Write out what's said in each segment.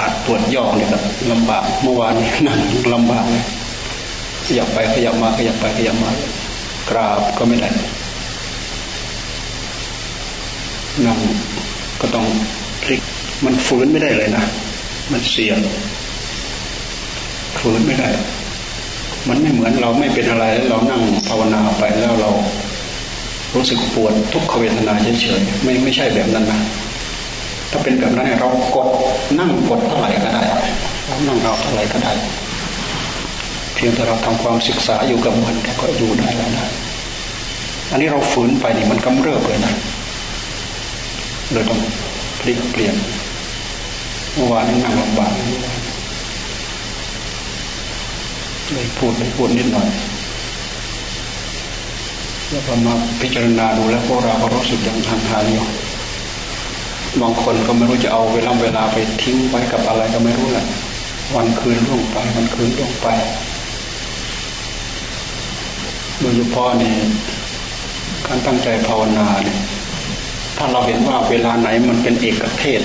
ขัดปวดย่อเนี่ยก็ลำบากเมื่อวานนั่งลำบากเลยขยับไปขยับมาขยับไปขยับมากราบก็ไม่ได้นั่งก็ต้องพลิกมันฝืนไม่ได้เลยนะมันเสียฝืนไม่ได้ มันไม่เหมือนเราไม่เป็นอะไรแล้วเรานั่งภาวนาไปแล้วเรา รู้สึกปวดทุกขเวทนาเฉยๆไม่ไม่ใช่แบบนั้นนะ ถ้าเป็นแบบนั้นเรากดนั่งกดเท่าไหร่ก็ได้นั่งเราเท่าไหร่ก็ได้เพียงแต่เราทำความศึกษาอยู่กับมันก็อยู่ได้แล้วได้อันนี้เราฝืนไปนี่มันกำเริบเลยนะเลยต้องพลิกเปลี่ยนเมื่อวานนั่งลำบากเลยพูดเลยพูดนิดหน่อยแล้วพอมาพิจารณาดูแล้วพวกเราก็รู้สึกยังห่างหายอยู่ บางคนก็ไม่รู้จะเอาเวลาเวลาไปทิ้งไว้กับอะไรก็ไม่รู้แหละวันคืนล่วงไปวันคืนล่วงไป โดยเฉพาะนี่การตั้งใจภาวนาเนี่ยถ้าเราเห็นว่าเวลาไหนมันเป็นเอกเทศ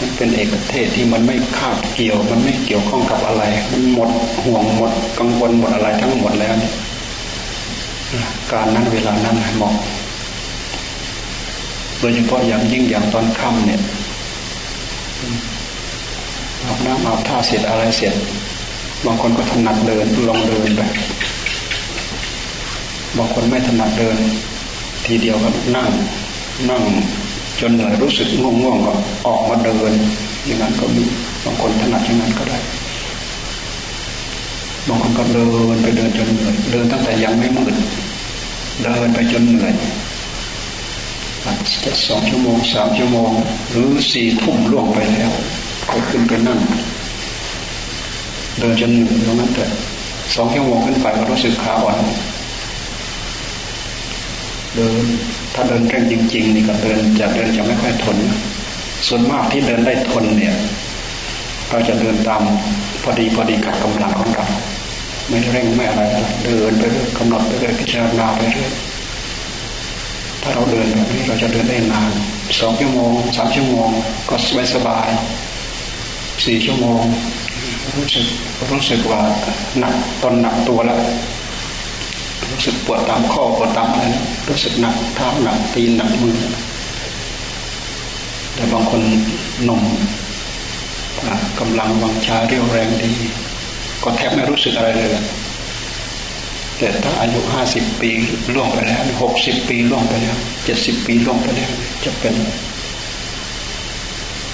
มันเป็นเอกเทศที่มันไม่คาบเกี่ยว มันไม่เกี่ยวข้องกับอะไร มันหมดห่วงหมดกังวลหมดอะไรทั้งหมดแล้วเนี่ยการนั้นเวลานั้นเหมาะ โดยเฉพาะอย่างยิ่งอย่างตอนค่ำเนี่ยอาบน้ำอาบท่าเสร็จอะไรเสร็จ บางคนก็ถนัดเดินลองเดินไปบางคนไม่ถนัดเดิน ทีเดียวก็นั่ง นั่งจนเหนื่อยรู้สึกง่วงๆก็ออกมาเดิน อย่างนั้นก็มีบางคนถนัดอย่างนั้นก็ได้บางคนก็เดินไปเดินจนเหนื่อยเดินตั้งแต่ยังไม่มืดเดินไปจนเหนื่อย อาจะสองชั่วโมงสามชั่วโมง หรือสี่ทุ่มล่วงไปแล้วก็ขึ้นไปนั่งเดินจนเหนื่อยตรงนั้นแต่สองชั่วโมงขึ้นไปก็รู้สึกขาอ่อนเดินถ้าเดินเร่งจริง ๆ นี่ก็เดินจะเดินจะไม่ค่อยทน ส่วนมากที่เดินได้ทนเนี่ยเราจะเดินตามพอดีพอดีกับกำลังของเราไม่เร่งไม่อะไรเดินไปเรื่อยกำหนดไปเรื่อยพิจารณาไปเรื่อย ถ้าเราเดินแบบนี้เราจะเดินได้นานสองชั่วโมงสามชั่วโมง ก็สบายสบายสี่ชั่วโมง รู้สึกรู้สึกว่าหนักตอนหนักตัวแล้วรู้สึกปวดตามข้อปวดตามอะไรรู้สึกหนักเท้าหนักตีนหนักมือแต่บางคนหนุ่มกำลังวังชาเรียวแรงดี ก็แทบไม่รู้สึกอะไรเลย แต่ถ้าอายุห้าสิบปีล่วงไปแล้วหกสิบปีล่วงไปแล้วเจ็ดสิบปีล่วงไปแล้วจะเป็น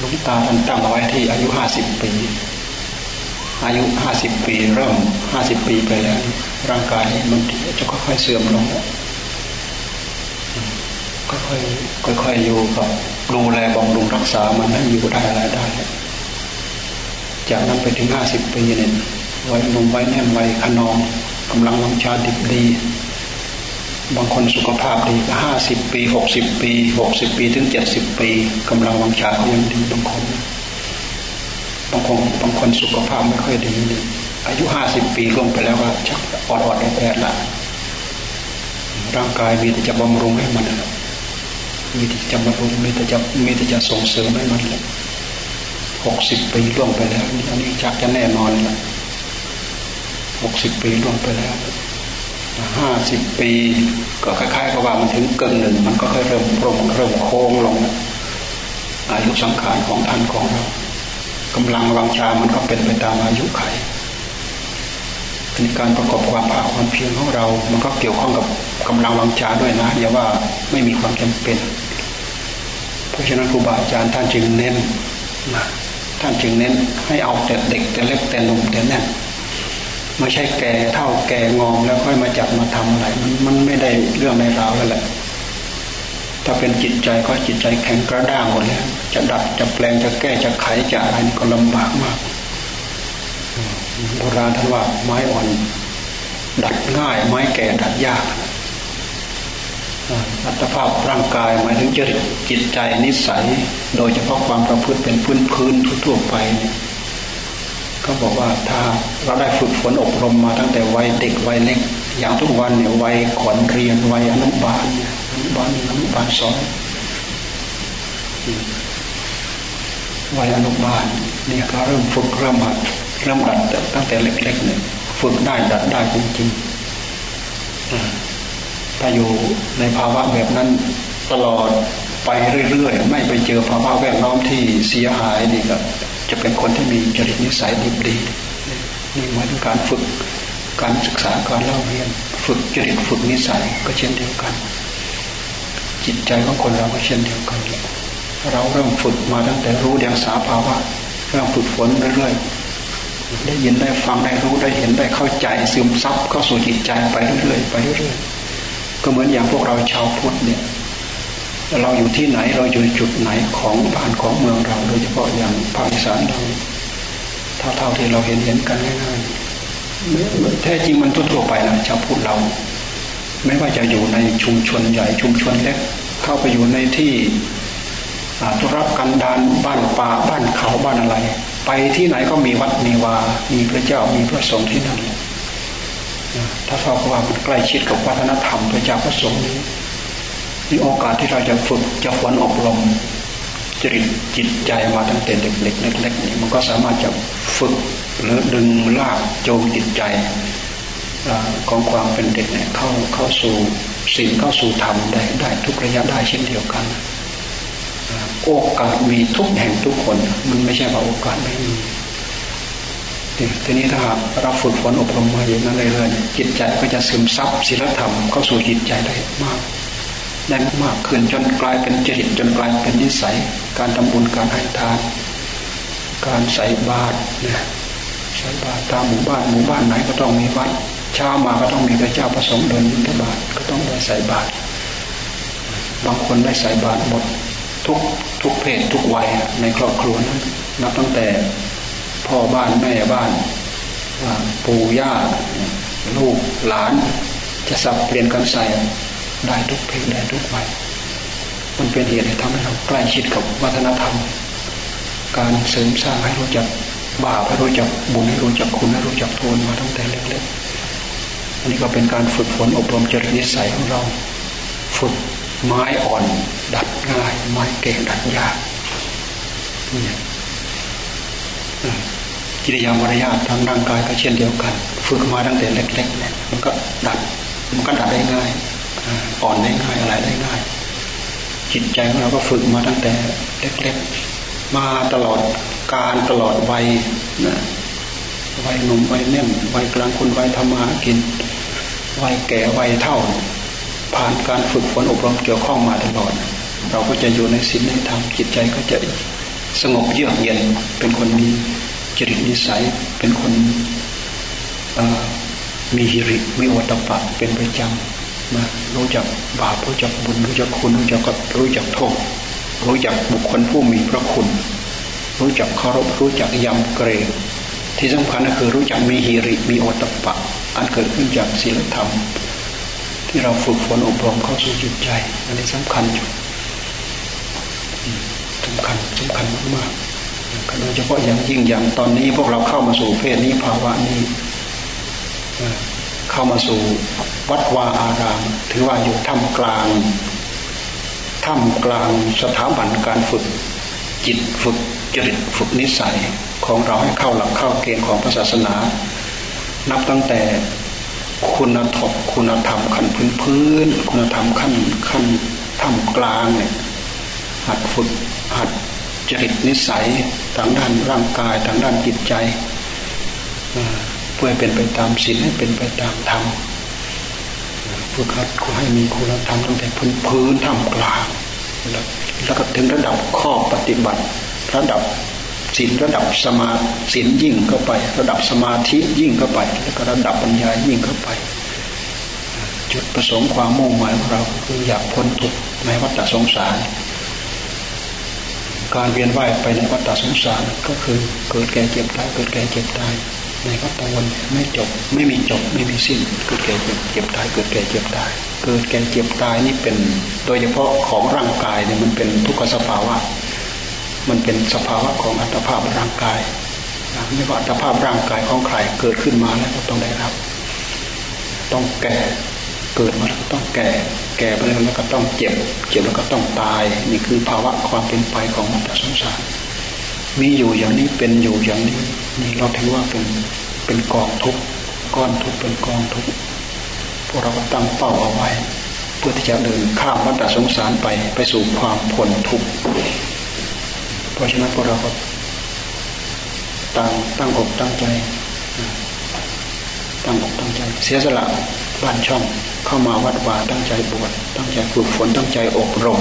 ลุงตาท่านตั้งเอาไว้ที่อายุห้าสิบปี อายุห้าสิบปี เริ่มห้าสิบปีไปแล้ว ร่างกายมันจะค่อยๆเสื่อมลงค่อยๆค่อยๆอยู่กับดูแลบำรุงรักษามันให้อยู่ได้อะไรได้ จากนั้นไปถึงห้าสิบปีเนี่ยไว้นมไว้แน่นไว้ขนอง กำลังวังชาดิบดี บางคนสุขภาพดีก็ห้าสิบปีหกสิบปีหกสิบปีถึงเจ็ดสิบปีกำลังวังชาก็ยังดีบางคนบางคนบางคนสุขภาพไม่ค่อยดี อายุห้าสิบปีลงไปแล้วก็ชักอดอดแอดละร่างกายมีแต่จะบำรุงให้มันมีแต่จะบำรุงมีแต่จะมีแต่จะส่งเสริมให้มันหกสิบปีล่วงไปแล้วอันนี้ชักจะแน่นอนแล้ว หกสิบปีล่วงไปแล้วห้าสิบปี ก็คล้ายๆกับว่ามันถึงเกินหนึ่ง มันก็ค่อยเริ่มโปร่งเริ่มโค้งลง อายุสังขารของท่านของเรากำลังวังชามันก็เป็นไปตามอายุไขเป็นการประกอบความภาคความเพียรของเรา มันก็เกี่ยวข้องกับกำลังวังชาด้วยนะอย่าว่าไม่มีความจำเป็น เพราะฉะนั้นครูบาอาจารย์ท่านจึงเน้นนะท่านจึงเน้นให้เอาแต่เด็กแต่เล็กแต่หนุ่มแต่แน่น ไม่ใช่แก่เท่าแก่งอมแล้วค่อยมาจับมาทำอะไรมันมันไม่ได้เรื่องในราวแล้วแหละถ้าเป็นจิตใจก็จิตใจแข็งกระด้างหมดแล้วจะดัดจะแปลงจะแก้จะไขจะอะไรก็ลำบากมากโบราณท่านว่าไม้อ่อน ดัดง่าย ไม้แก่ดัดยากอัตภาพร่างกายหมายถึงจริตจิตใจนิสัย โดยเฉพาะความประพฤติเป็นพื้นพื้นทั่วไปเนี่ย เขาบอกว่าถ้าเราได้ฝึกฝนอบรมมาตั้งแต่วัยเด็กวัยเล็ก อย่างทุกวันเนี่ยวัยขอนเรียนวัยอนุบาลอนุบาลอนุบาลสองวัยอนุบาลเนี่ยก็เริ่มฝึกเริ่มหัดเริ่มดัดตั้งแต่เล็กๆเนี่ยฝึกได้ดัดได้จริงๆถ้าอยู่ในภาวะแบบนั้นตลอดไปเรื่อยๆ ไม่ไปเจอภาวะแวดล้อมที่เสียหายนี่ก็ จะเป็นคนที่มีจริตนิสัยดีดีนี่หมายถึงการฝึกการศึกษาการเล่าเรียน ฝึกจริตฝึกนิสัยก็เช่นเดียวกัน จิตใจของคนเราก็เช่นเดียวกัน เราเริ่มฝึกมาตั้งแต่รู้เดียงสาภาวะเริ่มฝึกฝนเรื่อยๆได้ยินได้ฟังได้รู้ได้เห็นได้เข้าใจซึมซับเข้าสู่จิตใจไปเรื่อยๆไปเรื่อยๆก็เหมือนอย่างพวกเราชาวพุทธเนี่ย เราอยู่ที่ไหนเราอยู่จุดไหนของบ้านของเมืองเรา โดยเฉพาะอย่างภาคอีสานเราเท่าๆที่เราเห็นเห็นกันง่ายๆแท้จริงมันทั่วไปนะชาวพุทธเรา ไม่ว่าจะอยู่ในชุมชนใหญ่ชุมชนเล็กเข้าไปอยู่ในที่ธุรกันดารบ้านป่าบ้านเขาบ้านอะไร ไปที่ไหนก็มีวัดมีวา มีพระเจ้ามีพระสงฆ์ที่นั่นถ้าเท่ากับว่ามันใกล้ชิดกับวัฒนธรรมพระเจ้าพระสงฆ์นี้ มีโอกาสที่เราจะฝึกจะฝนอบรมจริตจิตใจมาตั้งแต่เด็กๆเล็กๆนี่มันก็สามารถจะฝึกหรือดึงลากโจมจิตใจของความเป็นเด็กเนี่ยเข้าเข้าสู่สิ่งเข้าสู่ธรรมได้ได้ทุกระยะได้เช่นเดียวกัน โอกาสมีทุกแห่งทุกคน มันไม่ใช่ว่าโอกาสไม่มีทีนี้ถ้าเราฝึกฝนอบรมมาอย่างนั้นเรื่อยๆจิตใจก็จะซึมซับศีลธรรมเข้าสู่จิตใจได้มาก ได้มากขึ้นจนกลายเป็นจริตจนกลายเป็นนิสัย การทำบุญการให้ทาน การใส่บาตรเนี่ยใส่บาตรตามหมู่บ้านหมู่บ้านไหนก็ต้องมีวัดเช้ามาก็ต้องมีพระเจ้าประสงค์เดินบิณฑบาตก็ต้องได้ใส่บาตรบางคนได้ใส่บาตรหมดทุกทุกเพศทุกวัยในครอบครัวนั้นนับตั้งแต่พ่อบ้านแม่บ้านปู่ย่าลูกหลานจะสับเปลี่ยนกันใส่ ได้ทุกเพศได้ทุกวัยมันเป็นเหตุที่ทำให้เราใกล้ชิดกับวัฒนธรรม การเสริมสร้างให้รู้จักบาปให้รู้จักบุญให้รู้จักคุณให้รู้จักโทนมาตั้งแต่เล็กๆอันนี้ก็เป็นการฝึกฝนอบรมจริตนิสัยของเรา ฝึกไม้อ่อน ดัดง่าย ไม้เก่งดัดยากกิริยามารยาททางร่างกายก็เช่นเดียวกัน ฝึกมาตั้งแต่เล็กๆเนี่ยมันก็ดัดมันก็ดัดได้ง่าย อ่อนได้ง่ายอะไรได้ง่าย จิตใจของเราก็ฝึกมาตั้งแต่เล็กๆมาตลอดการตลอดวัยนะวัยหนุ่มวัยเน่นวัยกลางคนวัยทำมากินวัยแก่วัยเท่า ผ่านการฝึกฝนอบรมเกี่ยวข้องมาตลอด เราก็จะอยู่ในศีลในธรรมจิตใจก็จะสงบเยือกเย็นเป็นคนมีจริตนิสัยเป็นคนมีหิริมีวัตปะเป็นประจำ นะรู้จักบาปรู้จักบุญรู้จักคุณรู้จักกับรู้จักโทษ รู้จักบุคคลผู้มีพระคุณ รู้จักเคารพรู้จักยำเกรงที่สำคัญก็คือรู้จักมีฮิริมีโอตปะ อันเกิดขึ้นจากศีลธรรม ที่เราฝึกฝนอบรมเข้าสู่จิตใจ อันนี้สำคัญอยู่สำคัญสำคัญมากๆโดยเฉพาะอย่างยิ่งอย่างตอนนี้พวกเราเข้ามาสู่เพศนี้ภาวะนี้ เข้ามาสู่วัดวาอาราม ถือว่าอยู่ท่ามกลางท่ามกลางสถาบันการฝึกจิตฝึกจริตฝึกนิสัยของเราให้เข้าหลักเข้าเกณฑ์ของศาสนา นับตั้งแต่คุณธรรมคุณธรรมขั้นพื้นพื้น คุณธรรมขั้นขั้นท่ามกลางเนี่ยหัดฝึกหัดจริตนิสัยทางด้านร่างกายทางด้านจิตใจ เพื่อเป็นไปตามศีลให้เป็นไปตามธรรมฝึกหัดให้มีคุณธรรมตั้งแต่พื้นพื้นทำกลางแล้วก็ถึงระดับข้อปฏิบัติ ระดับศีลระดับสมาศีลยิ่งเข้าไป ระดับสมาธิยิ่งเข้าไป แล้วก็ระดับปัญญายิ่งเข้าไป จุดประสงค์ความมุ่งหมายของเราคืออยากพ้นทุกข์ในวัฏสงสาร การเวียนว่ายไปในวัฏสงสารก็คือเกิดแก่เจ็บตายเกิดแก่เจ็บตาย ในวัฏวนไม่จบ ไม่มีจบ ไม่มีสิ้น เกิดแก่เจ็บตาย เกิดแก่เจ็บตาย เกิดแก่เจ็บตายนี่เป็น โดยเฉพาะของร่างกายเนี่ยมันเป็นทุกขสภาวะ มันเป็นสภาวะของอัตภาพร่างกายไม่ว่าอัตภาพร่างกายของใครเกิดขึ้นมาแล้วก็ต้องได้รับ ต้องแก่ เกิดมาแล้วก็ต้องแก่ แก่ไปแล้วก็ต้องเจ็บ เจ็บแล้วก็ต้องตาย นี่คือภาวะความเป็นไปของมัฏสงสารมีอยู่อย่างนี้เป็นอยู่อย่างนี้ นี่เราถือว่าเป็นเป็นกองทุกก้อนทุกเป็นกองทุกพวกเราก็ตั้งเป้าเอาไว้ เพื่อที่จะเดินข้ามวัฏสงสารไปไปสู่ความพ้นทุกข์เพราะฉะนั้นพวกเราก็ตั้งตั้งอกตั้งใจตั้งอกตั้งใจ เสียสละบ้านช่องเข้ามาวัดวาตั้งใจบวชตั้งใจฝึกฝนตั้งใจอบรม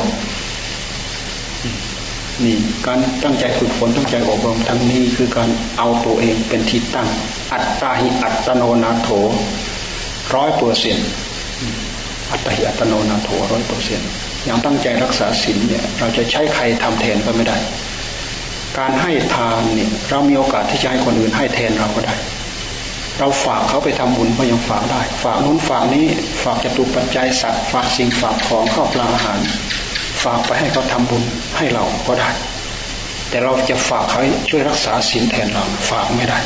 นี่การตั้งใจฝึกฝนตั้งใจอบรมทั้งนี้คือการเอาตัวเองเป็นที่ตั้ง อัตตาหิอัตโนนาโถร้อยเปอร์เซ็นต์อัตตาหิอัตโนนาโถร้อยเปอร์เซ็นต์อย่างตั้งใจรักษาศีลเนี่ยเราจะใช้ใครทำแทนก็ไม่ได้ การให้ทานเนี่ยเรามีโอกาสที่จะให้คนอื่นให้แทนเราก็ได้ เราฝากเขาไปทำบุญก็ยังฝากได้ ฝากนู้นฝากนี้ฝากจตุปัจจัยสัตว์ฝากสิ่งฝากของข้าวปลาอาหาร ฝากไปให้เขาทำบุญให้เราก็ได้ แต่เราจะฝากเขาช่วยรักษาศีลแทนเราฝากไม่ได้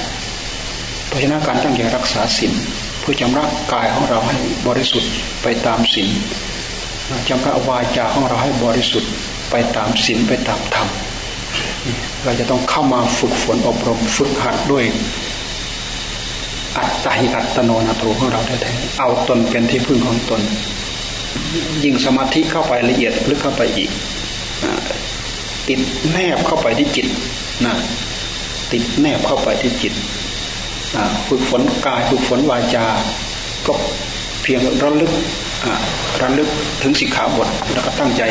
เพราะฉะนั้นการตั้งใจรักษาศีลเพื่อจำรักายของเราให้บริสุทธิ์ไปตามศีลจำระวาจาของเราให้บริสุทธิ์ไปตามศีลไปตามธรรม เราจะต้องเข้ามาฝึกฝนอบรมฝึกหัดด้วย อัตตาหิอัตโนนาโถของเราแท้ๆเอาตนเป็นที่พึ่งของตน ยิ่งสมาธิเข้าไปละเอียดลึกเข้าไปอีกติดแนบเข้าไปที่จิตนะติดแนบเข้าไปที่จิตฝึกฝนกายฝึกฝนวาจา ก็เพียงระลึกระลึกถึงสิกขาบทแล้วก็ตั้งใจ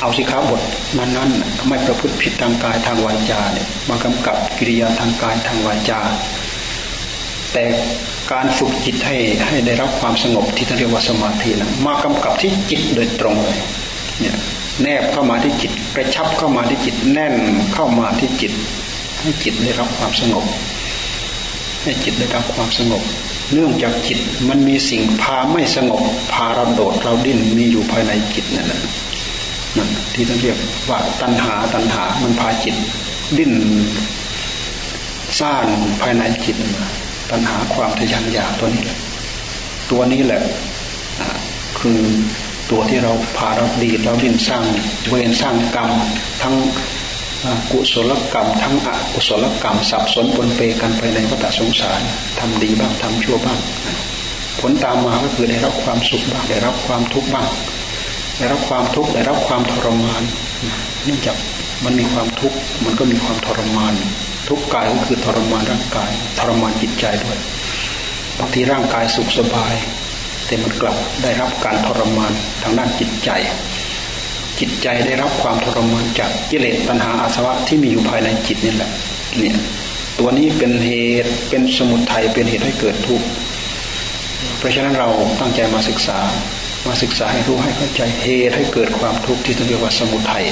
เอาสิกขาบทนั้นนั้นไม่ประพฤติผิดทางกายทางวาจาเนี่ยมากำกับกิริยาทางกายทางวาจา แต่การฝึกจิตให้ให้ได้รับความสงบที่เรียกว่าสมาธินะมากำกับที่จิตโดยตรงเลยเนี่ยแนบเข้ามาที่จิตกระชับเข้ามาที่จิตแน่นเข้ามาที่จิต ให้จิตได้รับความสงบ ให้จิตได้รับความสงบ เนื่องจากจิตมันมีสิ่งพาไม่สงบ พาเราโดดเราดิ้นมีอยู่ภายในจิตนั่นแหละนั่นที่ต้องเรียกว่าตัณหาตัณหามันพาจิตดิ้นซ่านภายในจิตมา ตัณหาความทะยานอยากตัวนี้ ตัวนี้แหละคือตัวที่เราพาเราดีเราดิ้นสร้างเวรสร้างกรรม ทั้งกุศลกรรม ทั้งอกุศลกรรม สับสนปนเปกันไปในวัฏสงสารทำดีบ้างทำชั่วบ้าง ผลตามมาก็คือได้รับความสุขบ้างได้รับความทุกข์บ้างได้รับความทุกข์ได้รับความทรมานเนื่องจากมันมีความทุกข์มันก็มีความทรมาน ทุกกายก็คือทรมานร่างกายทรมานจิตใจด้วยบางทีร่างกายสุขสบาย แต่มันกลับได้รับการทรมานทางด้านจิตใจ จิตใจได้รับความทรมานจากกิเลสตัณหาอาสวะที่มีอยู่ภายในจิตนี่แหละเนี่ยตัวนี้เป็นเหตุเป็นสมุทัยเป็นเหตุให้เกิดทุกข์เพราะฉะนั้นเราตั้งใจมาศึกษามาศึกษาให้รู้ให้เข้าใจเหตุให้เกิดความทุกข์ที่เรียกว่าสมุทัย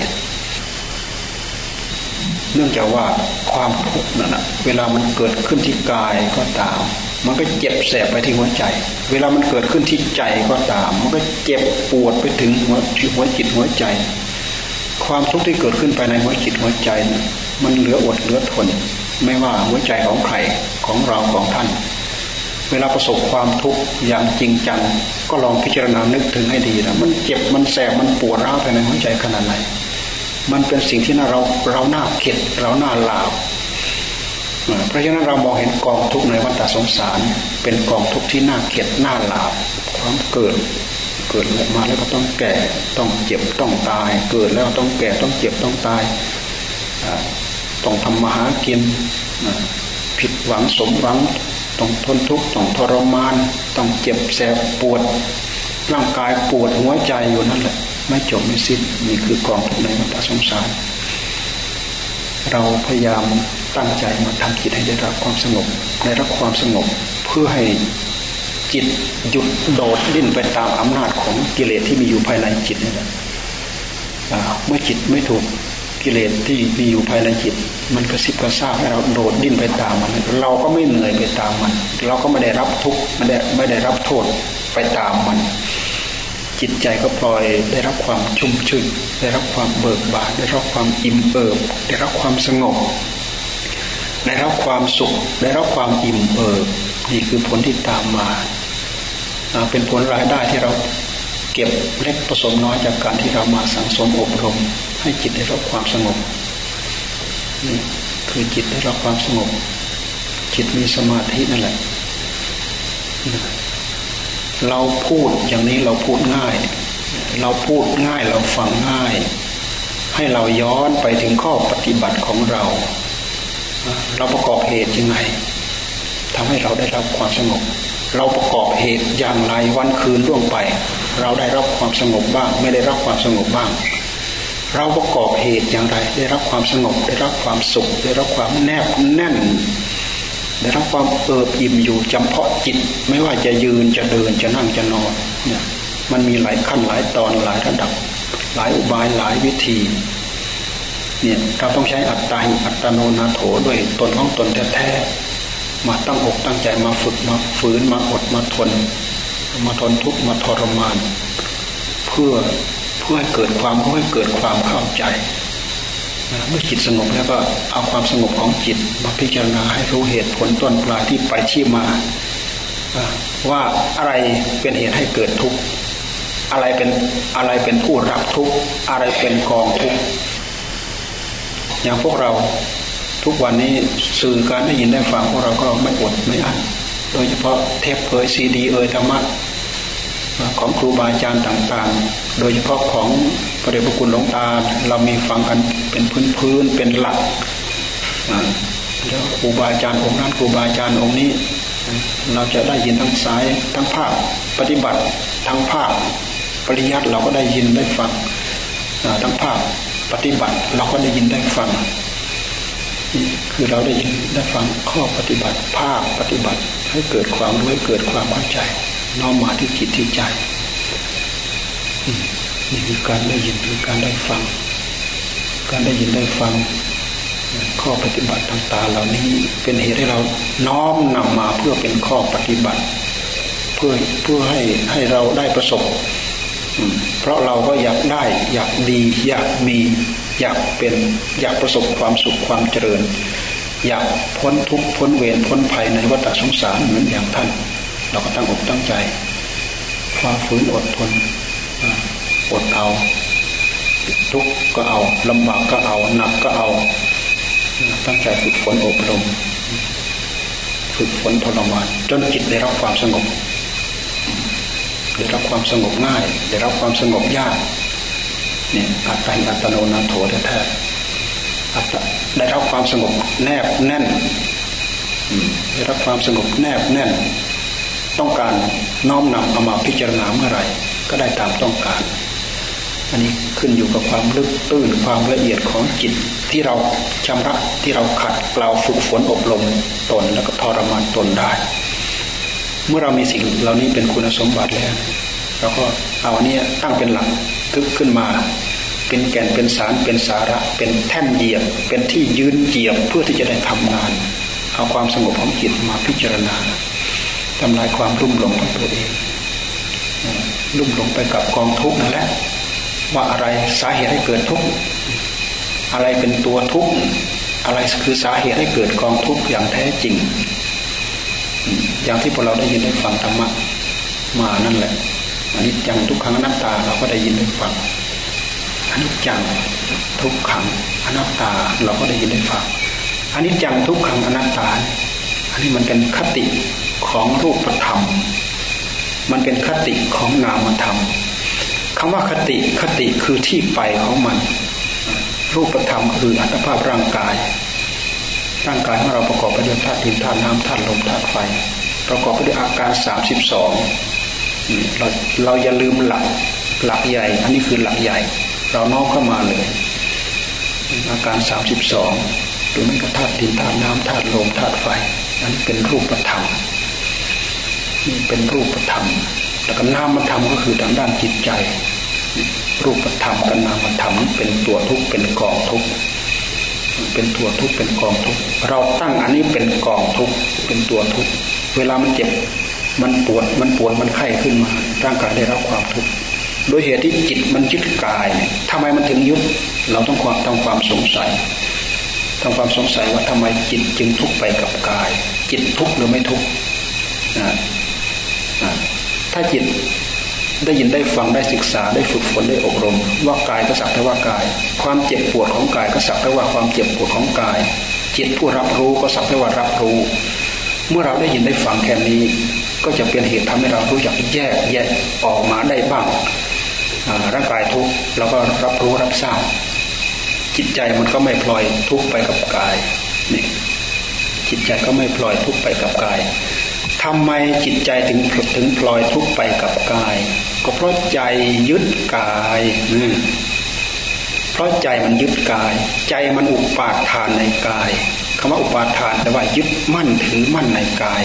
เนื่องจากว่าความทุกข์นั่นนะเวลามันเกิดขึ้นที่กายก็ตาม มันก็เจ็บแสบไปที่หัวใจ เวลามันเกิดขึ้นที่ใจก็ตาม มันก็เจ็บปวดไปถึงหัวหัวจิตหัวใจ ความทุกข์ที่เกิดขึ้นภายในหัวจิตหัวใจนะมันเหลืออดเหลือทน ไม่ว่าหัวใจของใครของเราของท่าน เวลาประสบความทุกข์อย่างจริงจัง ก็ลองพิจารณานึกถึงให้ดีนะมันเจ็บมันแสบมันปวดร้าวภายในหัวใจขนาดไหน มันเป็นสิ่งที่น่าเราเราหน้าเข็ดเราหน้าลาวเพราะฉะนั้นเรามองเห็นกองทุกข์ในวัฏสงสาร เป็นกองทุกข์ที่น่าเข็ดหน้าลาวความเกิด เกิดมาแล้วก็ต้องแก่ต้องเจ็บต้องตาย เกิดแล้วต้องแก่ต้องเจ็บต้องตายต้องทำมาหากินผิดหวังสมหวังต้องทนทุกข์ต้องทรมาน ต้องเจ็บแสบปวด ร่างกายปวดหัวใจอยู่นั่นแหละ ไม่จบไม่สิ้นนี่คือกองทุกข์ในวัฏสงสาร เราพยายามตั้งใจมาทำจิตให้ได้รับความสงบได้รับความสงบเพื่อให้จิตหยุดโดดดิ้นไปตามอำนาจของกิเลสที่มีอยู่ภายในจิตนี่แหละเมื่อจิตไม่ถูกกิเลสที่มีอยู่ภายในจิต มันกระซิบกระซาบให้เราโดดดิ้นไปตามมัน เราก็ไม่เหนื่อยไปตามมัน เราก็ไม่ได้รับทุกข์ไม่ได้ไม่ได้รับโทษไปตามมัน จิตใจก็ปล่อยได้รับความชุ่มชื่นได้รับความเบิกบานได้รับความอิ่มเอิบได้รับความสงบได้รับความสุขได้รับความอิ่มเอิบนี่คือผลที่ตามมาเป็นผลรายได้ที่เราเก็บเล็กผสมน้อยจากการที่เรามาสังสมอบรม ให้จิตได้รับความสงบนี่คือจิตได้รับความสงบ จิตมีสมาธินั่นแหละ เราพูดอย่างนี้เราพูดง่าย เราพูดง่ายเราฟังง่าย ให้เราย้อนไปถึงข้อปฏิบัติของเรา เราประกอบเหตุยังไงทำให้เราได้รับความสงบ เราประกอบเหตุอย่างไรวันคืนล่วงไป เราได้รับความสงบบ้าง ไม่ได้รับความสงบบ้าง เราประกอบเหตุอย่างไร ได้รับความสงบ ได้รับความสุข ได้รับความแนบแน่น ได้รับความเอิบอิ่มอยู่จำเพาะจิต ไม่ว่าจะยืนจะเดินจะนั่งจะนอนเนี่ยมันมีหลายขั้นหลายตอนหลายระดับ หลายอุบายหลายวิธีเนี่ยเราต้องใช้อัตตาหิอัตโนนาโถด้วยตนของตนแท้ๆมาตั้งอกตั้งใจมาฝึกมาฝืนมาอดมาทน มาทนทุกข์มาทรมาน เพื่อเพื่อให้เกิดความเพื่อให้เกิดความเข้าใจ เมื่อจิตสงบแล้วก็เอาความสงบของจิตมาพิจารณาให้รู้เหตุผลต้นปลายที่ไปที่มา ว่าอะไรเป็นเหตุให้เกิดทุกข์อะไรเป็นอะไรเป็นผู้รับทุกข์อะไรเป็นกองทุกข์อย่างพวกเราทุกวันนี้สื่อการได้ยินได้ฟังพวกเราก็ไม่อดไม่อั้นโดยเฉพาะเทปเผยซีดีเอยธรรมะของครูบาอาจารย์ต่างๆ โดยเฉพาะของพระเดชพระคุณหลวงตาเรามีฟังกัน เป็นพื้นๆเป็นหลักแล้วครูบาอาจารย์องค์นั้นครูบาอาจารย์องค์นี้ เราจะได้ยินทั้งสายทั้งภาคปฏิบัติทั้งภาคปริยัติเราก็ได้ยินได้ฟังทั้งภาคปฏิบัติเราก็ได้ยินได้ฟังคือเราได้ยินได้ฟังข้อปฏิบัติภาคปฏิบัติให้เกิดความรู้ให้เกิดความเข้าใจน้อมมาที่จิตที่ใจนี่คือการได้ยินคือการได้ฟัง การได้ยินได้ฟังข้อปฏิบัติต่างๆเหล่านี้เป็นเหตุให้เราน้อมนำมาเพื่อเป็นข้อปฏิบัติ เพื่อเพื่อให้ให้เราได้ประสบ เพราะเราก็อยากได้อยากดีอยากมีอยากเป็นอยากประสบความสุขความเจริญ อยากพ้นทุกข์พ้นเวรพ้นภัยในวัฏสงสารเหมือนอย่างท่าน เราก็ตั้งอกตั้งใจความฝืนอดทนอดเอา ทุกข์ก็เอาลำบากก็เอาหนักก็เอา ตั้งใจฝึกฝนอบรม ฝึกฝนทรมานจนจิตได้รับความสงบได้รับความสงบง่าย ได้รับความสงบยากเนี่ยอัตตาอัตโนนาโถแท้ๆอัตได้รับความสงบแนบแน่นได้รับความสงบแนบแน่น ต้องการน้อมนำเอามาพิจารณาเมื่อไหร่ ก็ได้ตามต้องการ อันนี้ขึ้นอยู่กับความลึกตื้นความละเอียดของจิตที่เราชำระที่เราขัดเกลาฝึกฝนอบรมตนแล้วก็ทรมานตนได้ เมื่อเรามีสิ่งเหล่านี้เป็นคุณสมบัติแล้วเราก็เอาอันนี้ตั้งเป็นหลักทึกขึ้นมาเป็นแก่นเป็นสารเป็นสาระ เป็นแท่นเหยียบ เป็นที่ยืนเหยียบเพื่อที่จะได้ทำงาน เอาความสงบของจิตมาพิจารณาทำลายความรุ่มหลงของตัวเองรุ่มหลงไปกับกองทุกข์นั่นแหละ ว่าอะไรสาเหตุให้เกิดทุกข์อะไรเป็นตัวทุกข์อะไรคือสาเหตุให้เกิดกองทุกข์อย่างแท้จริง อย่างที่พวกเราได้ยินได้ฟังธรรมะมานั่นแหละอันนี้จังทุกขังอนัตตาเราก็ได้ยินได้ฟังอันนี้จังทุกขังอนัตตาเราก็ได้ยินได้ฟังอันนี้จังทุกขังอนัตตา อันนี้มันเป็นคติของรูปธรรม มันเป็นคติของนามธรรม คำว่าคติคติคือที่ไปของมัน รูปธรรมคืออัตภาพร่างกาย ร่างกายของเราประกอบไปด้วยธาตุดินธาตุน้ำธาตุลมธาตุไฟ ประกอบไปด้วยอาการสามสิบสองเราเราอย่าลืมหลักหลักใหญ่ อันนี้คือหลักใหญ่ เราน้อมเข้ามาเลย อาการสามสิบสองหรือมันก็ธาตุดินธาตุน้ำธาตุลมธาตุไฟนั้นเป็นรูปธรรมนี่เป็นรูปธรรมแล้วก็นามธรรมก็คือทางด้านจิตใจ รูปธรรมกับนามธรรมเป็นตัวทุกข์เป็นกองทุกข์เป็นตัวทุกข์เป็นกองทุกข์เราตั้งอันนี้เป็นกองทุกข์เป็นตัวทุกข์เวลามันเจ็บมันปวดมันปวดมันไข้ขึ้นมา ร่างกายได้รับความทุกข์โดยเหตุที่จิตมันยึดกายทำไมมันถึงยึดเราต้องความต้องความสงสัยต้องความสงสัยว่าทำไมจิตจึงทุกข์ไปกับกาย จิตทุกข์หรือไม่ทุกข์ถ้าจิต ได้ยินได้ฟังได้ศึกษาได้ฝึกฝนได้อบรม ว่ากายก็สักแต่ว่ากาย ความเจ็บปวดของกายก็สักแต่ว่าความเจ็บปวดของกาย จิตผู้รับรู้ก็สักแต่ว่ารับรู้ เมื่อเราได้ยินได้ฟังแค่นี้ ก็จะเป็นเหตุทำให้เรารู้จักแยกแยกออกมาได้บ้างร่างกายทุกข์เราก็รับรู้รับทราบจิตใจมันก็ไม่พลอยทุกข์ไปกับกายนี่จิตใจก็ไม่พลอยทุกข์ไปกับกาย ทำไมจิตใจถึงถึงพลอยทุกข์ไปกับกาย ก็เพราะใจยึดกายเพราะใจมันยึดกาย ใจมันอุปาทานในกายคำว่าอุปาทานแปลว่ายึดมั่นถือมั่นในกาย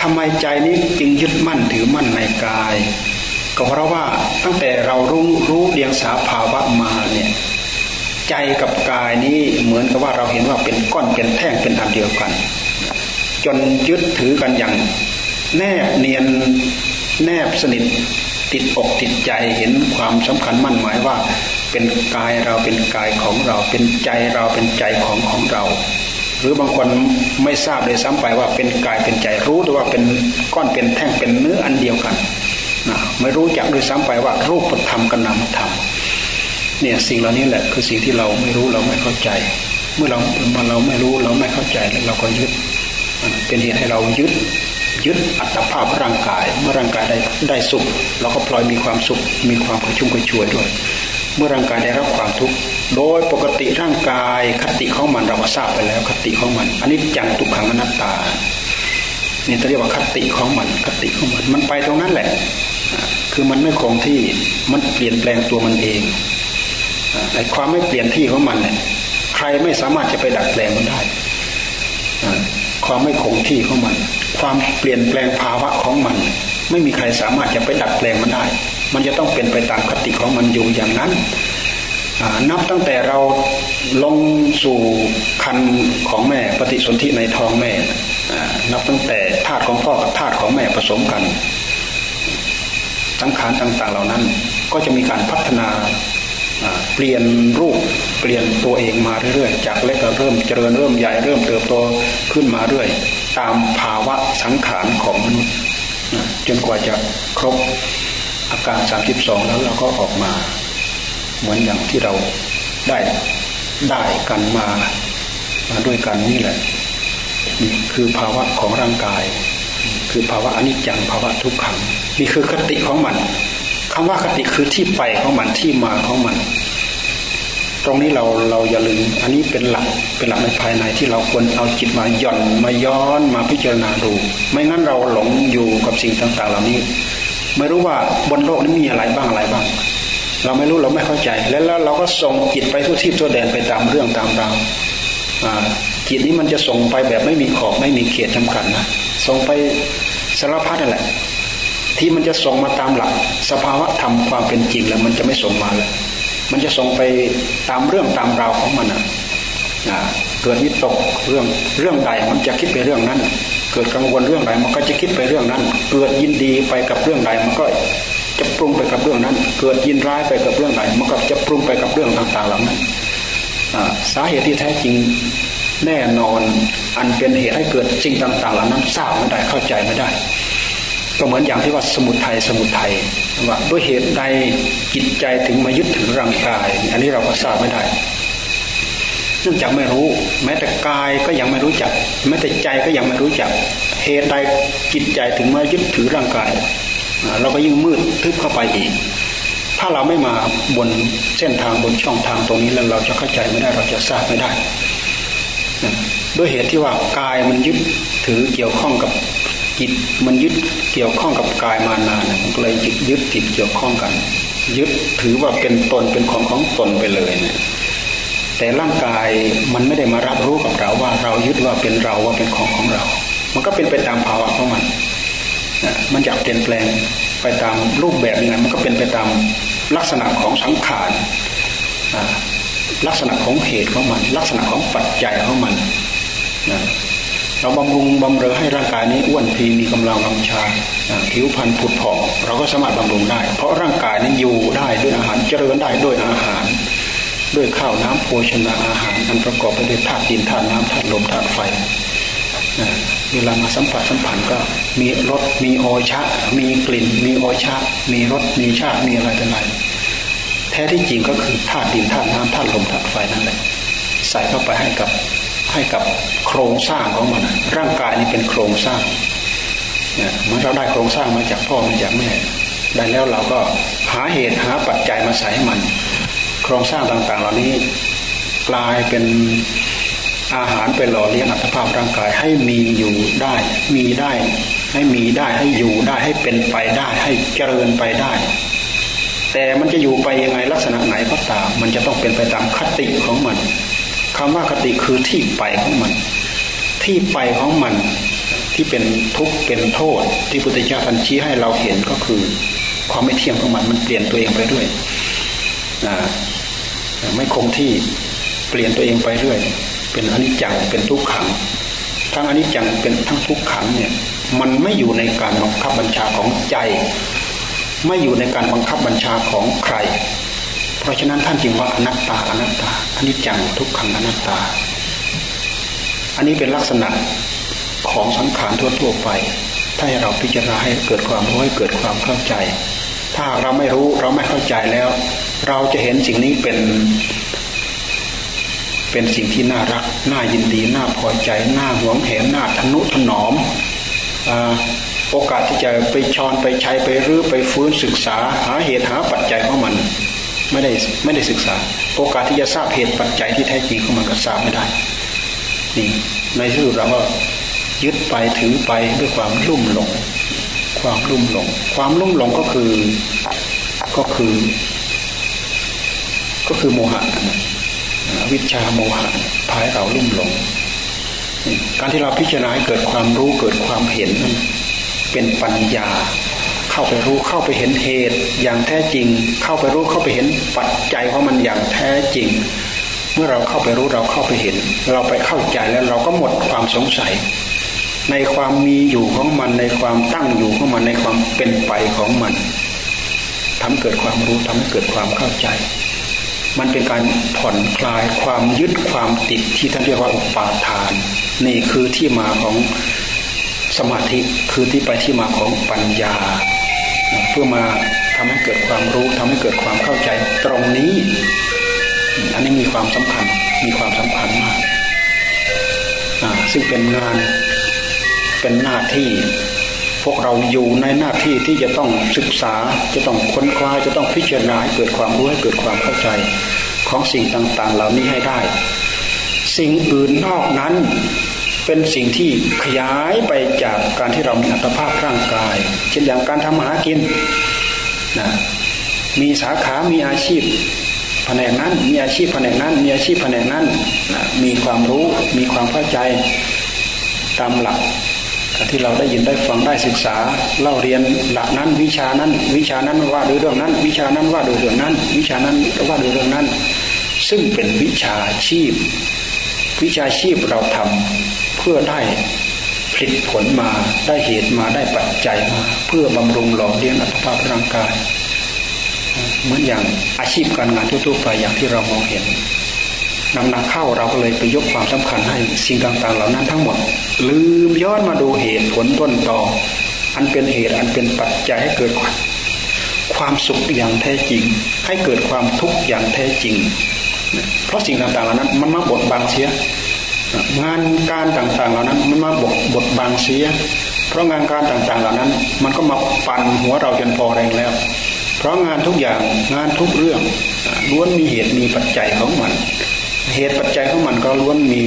ทำไมใจนี้จึงยึดมั่นถือมั่นในกาย ก็เพราะว่าตั้งแต่เรารู้รู้เดียงสาภาวะมาเนี่ยใจกับกายนี้เหมือนกับว่าเราเห็นว่าเป็นก้อนเป็นแท่งเป็นอันเดียวกัน จนยึดถือกันอย่าง แนบเนียนแนบสนิทติดอกติดใจเห็นความสำคัญมั่นหมายว่า เป็นกายเราเป็นกายของเรา เป็นใจเราเป็นใจของของเรา หรือบางคนไม่ทราบเลยซ้ำไปว่าเป็นกายเป็นใจรู้แต่ว่าเป็นก้อนเป็นแท่งเป็นเนื้ออันเดียวกันนะไม่รู้จักด้วยซ้ำไปว่ารูปธรรมกับนามธรรมเนี่ยสิ่งเหล่านี้แหละคือสิ่งที่เราไม่รู้เราไม่เข้าใจ เมื่อเราเมื่อเราไม่รู้เราไม่เข้าใจแล้วเราก็ยึด เป็นเหตุให้เรายึดยึดอัตภาพร่างกาย เมื่อร่างกายได้ได้สุขเราก็พลอยมีความสุข มีความกระชุ่มกระชวยด้วย เมื่อร่างกายได้รับความทุกข์โดยปกติร่างกายคติของมันเราก็ทราบไปแล้ว คติของมันอันนี้จังทุกขังอนัตตานี่เรียกว่าคติของมันคติของมันมันไปตรงนั้นแหละ คือมันไม่คงที่มันเปลี่ยนแปลงตัวมันเองไอ้ความไม่เปลี่ยนที่ของมันเนี่ยใครไม่สามารถจะไปดัดแปลงมันได้ ความไม่คงที่ของมัน ความเปลี่ยนแปลงภาวะของมัน ไม่มีใครสามารถจะไปดัดแปลงมันได้ มันจะต้องเป็นไปตามคติของมันอยู่อย่างนั้นนับตั้งแต่เราลงสู่คันของแม่ปฏิสนธิในท้องแม่นับตั้งแต่ธาตุของพ่อกับธาตุของแม่ผสมกันสังขารต่างๆเหล่านั้น ก็จะมีการพัฒนา เปลี่ยนรูปเปลี่ยนตัวเองมาเรื่อยๆ จากเล็กก็เริ่มเจริญเริ่มใหญ่เริ่มเติบโตขึ้นมาเรื่อย ตามภาวะสังขารของมนุษย์จนกว่าจะครบอาการสามสิบสองแล้วเราก็ออกมา เหมือนอย่างที่เราได้ได้กันมามาด้วยกันนี่แหละนี่คือภาวะของร่างกาย คือภาวะอนิจจังภาวะทุกขัง นี่คือคติของมัน คำว่าคติคือที่ไปของมันที่มาของมัน ตรงนี้เราเราอย่าลืม อันนี้เป็นหลักเป็นหลักในภายในที่เราควรเอาจิตมาย่อนมาย้อนมาพิจารณาดู ไม่งั้นเราหลงอยู่กับสิ่งต่าง ๆ เหล่านี้ ไม่รู้ว่าบนโลกนี้มีอะไรบ้างอะไรบ้าง เราไม่รู้เราไม่เข้าใจ แล้วเราก็ส่งจิตไปทั่วที่ทั่วแดนไปตามเรื่องตามราวจิตนี้มันจะส่งไปแบบไม่มีขอบไม่มีเขตจำกัดนะส่งไปสารพัดนั่นแหละ ที่มันจะส่งมาตามหลัก สภาวะธรรมความเป็นจริงแล้ว มันจะไม่ส่งมาแล้วมันจะส่งไปตามเรื่องตามราวของมันอะเกิดวิตกเรื่องเรื่องใดมันจะคิดไปเรื่องนั้น เกิดกังวลเรื่องใดมันก็จะคิดไปเรื่องนั้น เกิดยินดีไปกับเรื่องใดมันก็จะปรุงไปกับเรื่องนั้น เกิดยินร้ายไปกับเรื่องใดมันก็จะปรุงไปกับเรื่องต่างๆเหล่านั้นสาเหตุที่แท้จริงแน่นอนอันเป็นเหตุให้เกิดสิ่งต่างๆเหล่านั้นทราบไม่ได้เข้าใจไม่ได้ ก็เหมือนอย่างที่ว่าสมุทัยสมุทัยว่าด้วยเหตุใดจิตใจถึงมายึดถือร่างกาย อันนี้เราก็ทราบไม่ได้เนื่องจากไม่รู้ แม้แต่กายก็ยังไม่รู้จัก แม้แต่ใจก็ยังไม่รู้จัก เหตุใดจิตใจถึงมายึดถือร่างกาย เราก็ยิ่งมืดทึบเข้าไปอีก ถ้าเราไม่มาบนเส้นทางบนช่องทางตรงนี้แล้วเราจะเข้าใจไม่ได้เราจะทราบไม่ได้ด้วยเหตุที่ว่ากายมันยึดถือเกี่ยวข้องกับ จิตมันยึดเกี่ยวข้องกับกายมานานเลยยึดยึดติดเกี่ยวข้องกัน ยึดถือว่าเป็นตนเป็นของของตนไปเลยเนี่ยแต่ร่างกายมันไม่ได้มารับรู้กับเราว่าเรายึดว่าเป็นเราว่าเป็นของของเรา มันก็เป็นไปตามภาวะของมันมันอยากเปลี่ยนแปลงไปตามรูปแบบยังไงมันก็เป็นไปตามลักษณะของสังขารลักษณะของเหตุของมัน ลักษณะของปัจจัยของมัน เราบำรุงบำเรอให้ร่างกายนี้อ้วนพีมีกำลังวังชาผิวพรรณผุดผ่องเราก็สามารถบำรุงได้ เพราะร่างกายนี้อยู่ได้ด้วยอาหารเจริญได้ด้วยอาหาร ด้วยข้าวน้ำโภชนาอาหารอันประกอบไปด้วยธาตุดินธาตุน้ำธาตุลมธาตุไฟเวลามาสัมผัสสัมผัสก็มีรสมีโอชามีกลิ่น มีโอชามีรสมีชาติมีอะไรต่างๆแท้ที่จริงก็คือธาตุดินธาตุน้ำธาตุลมธาตุไฟนั่นแหละใส่เข้าไปให้กับ ให้กับโครงสร้างของมัน ร่างกายนี่เป็นโครงสร้างเนี่ยเมื่อเราได้โครงสร้างมาจากพ่อมาจากแม่ ได้แล้วเราก็หาเหตุหาปัจจัยมาใส่ให้มัน โครงสร้างต่างๆ เหล่านี้กลายเป็นอาหารเป็นหล่อเลี้ยงอัตภาพร่างกายให้มีอยู่ได้ มีได้ ให้มีได้ให้อยู่ได้ให้เป็นไปได้ ให้เจริญไปได้ แต่มันจะอยู่ไปยังไงลักษณะไหนก็ตาม มันจะต้องเป็นไปตามคติของมัน คำว่าคติคือที่ไปของมัน ที่ไปของมันที่เป็นทุกข์เป็นโทษ ที่พุทธเจ้าท่านชี้ให้เราเห็นก็คือ ความไม่เที่ยงของมันมันเปลี่ยนตัวเองไปด้วยไม่คงที่เปลี่ยนตัวเองไปเรื่อย เป็นอนิจจังเป็นทุกขัง ทั้งอนิจจังเป็นทั้งทุกขังเนี่ย มันไม่อยู่ในการบังคับบัญชาของใจ ไม่อยู่ในการบังคับบัญชาของใคร เพราะฉะนั้นท่านจึงว่าอนัตตาอนัตตาอนิจจังทุกขังอนัตตา อันนี้เป็นลักษณะของสังขารทั่วๆไป ถ้าเราพิจารณาให้เกิดความรู้ให้เกิดความเข้าใจ ถ้าเราไม่รู้เราไม่เข้าใจแล้ว เราจะเห็นสิ่งนี้เป็น เป็นสิ่งที่น่ารัก น่ายินดี น่าพอใจ น่าหวงแหนน่าทนุถนอมโอกาสที่จะไปชอนไปใช้ไปรื้อไปฟื้นศึกษา หาเหตุหาปัจจัยของมัน ไม่ได้ไม่ได้ศึกษา โอกาสที่จะทราบเหตุปัจจัยที่แท้จริงของมันก็ทราบไม่ได้นี่ในที่สุดเราก็ยึดไปถือไปด้วยความลุ่มหลง ความลุ่มหลง ความลุ่มหลงก็คือก็คือ ก็คือโมหะวิชาโมหะพายเราลุ่มหลง การที่เราพิจารณาเกิดความรู้เกิดความเห็น เป็นปัญญา เข้าไปรู้เข้าไปเห็นเหตุอย่างแท้จริง เข้าไปรู้เข้าไปเห็นปัจจัยของมันอย่างแท้จริง เมื่อเราเข้าไปรู้เราเข้าไปเห็น เราไปเข้าใจแล้วเราก็หมดความสงสัย ในความมีอยู่ของมันในความตั้งอยู่ของมันในความเป็นไปของมันทำเกิดความรู้ทำให้เกิดความเข้าใจ มันเป็นการผ่อนคลายความยึดความติดที่ท่านเรียกว่าอุปาทาน นี่คือที่มาของสมาธิคือที่ไปที่มาของปัญญา เพื่อมาทำให้เกิดความรู้ทำให้เกิดความเข้าใจตรงนี้ อันนี้มีความสำคัญ มีความสำคัญมากซึ่งเป็นงานเป็นหน้าที่ พวกเราอยู่ในหน้าที่ที่จะต้องศึกษา จะต้องค้นคว้า จะต้องพิจารณาให้เกิดความรู้ให้เกิดความเข้าใจของสิ่งต่าง ๆ เหล่านี้ให้ได้ สิ่งอื่นนอกนั้น เป็นสิ่งที่ขยายไปจากการที่เรามีอัตภาพร่างกาย เช่นอย่างการทำมาหากินนะมีสาขา มีอาชีพแผนกนั้น มีอาชีพแผนกนั้น มีอาชีพแผนกนั้นนะมีความรู้ มีความเข้าใจตามหลักที่เราได้ยินได้ฟังได้ศึกษาเล่าเรียนหลักนั้น วิชานั้น วิชานั้นว่าโดยเรื่องนั้น วิชานั้นว่าโดยเรื่องนั้น วิชานั้นว่าโดยเรื่องนั้น ซึ่งเป็นวิชาชีพ วิชาชีพเราทำ เพื่อได้ผลิตผลมาได้เหตุมาได้ปัจจัยมา เพื่อบำรุงหล่อเลี้ยงอัตภาพร่างกาย เหมือนอย่างอาชีพการงานทั่วๆไปอย่างที่เรามองเห็นนำนาเข้าเราก็เลยไปยกความสำคัญให้สิ่งต่างๆ เหล่านั้นทั้งหมด ลืมย้อนมาดูเหตุผลต้นตออันเป็นเหตุอันเป็นปัจจัยให้เกิดความสุขอย่างแท้จริง ให้เกิดความทุกข์อย่างแท้จริง เพราะสิ่งต่างๆเหล่านั้นมันมาบดบังเสีย งานการต่างๆเหล่านั้นมันมาบดบดบังเสีย เพราะงานการต่างๆเหล่านั้น มันก็มาปั่นหัวเราจนพอแรงแล้ว เพราะงานทุกอย่างงานทุกเรื่องล้วนมีเหตุมีปัจจัยของมัน เหตุปัจจัยของมันก็ล้วนมี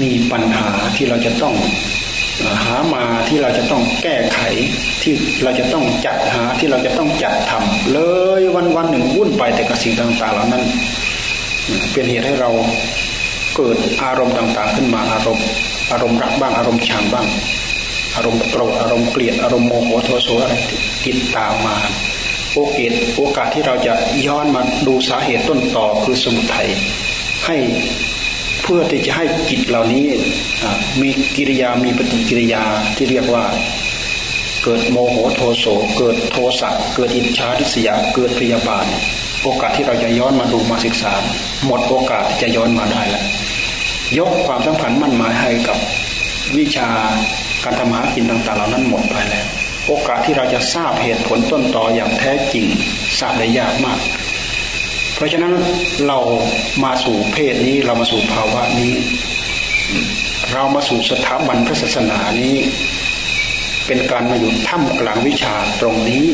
มีปัญหาที่เราจะต้องหามาที่เราจะต้องแก้ไขที่เราจะต้องจัดหาที่เราจะต้องจัดทำเลยวันวันหนึ่งวุ่นไปแต่กับสิ่งต่างๆเหล่านั้น เป็นเหตุให้เรา เกิดอารมณ์ต่างๆ ขึ้นมาอารมณ์ อารมณ์รักบ้าง อารมณ์ชังบ้าง อารมณ์โกรธอารมณ์เกลียดอารมณ์โมโหโทโสอะไรติดตามมาโอกาสโอกาสที่เราจะย้อนมาดูสาเหตุต้นต่อคือสมุทัยให้เพื่อที่จะให้จิตเหล่านี้มีกิริยามีปฏิกิริยาที่เรียกว่า เกิดโมโหโทโสเกิดโทสะเกิดอิจฉาทิษยาเกิดพยาบาทโอกาสที่เราจะย้อนมาดูมาศึกษา หมดโอกาสที่จะย้อนมาได้แล้ว ยกความสำคัญมั่นหมายให้กับวิชาการทำหากินต่างๆเหล่านั้นหมดไปแล้ว โอกาสที่เราจะทราบเหตุผลต้นตออย่างแท้จริงทราบได้ยากมาก เพราะฉะนั้นเรามาสู่เพศนี้เรามาสู่ภาวะนี้ เรามาสู่สถาบันพระศาสนานี้ เป็นการมาอยู่ท่ามกลางวิชาตรงนี้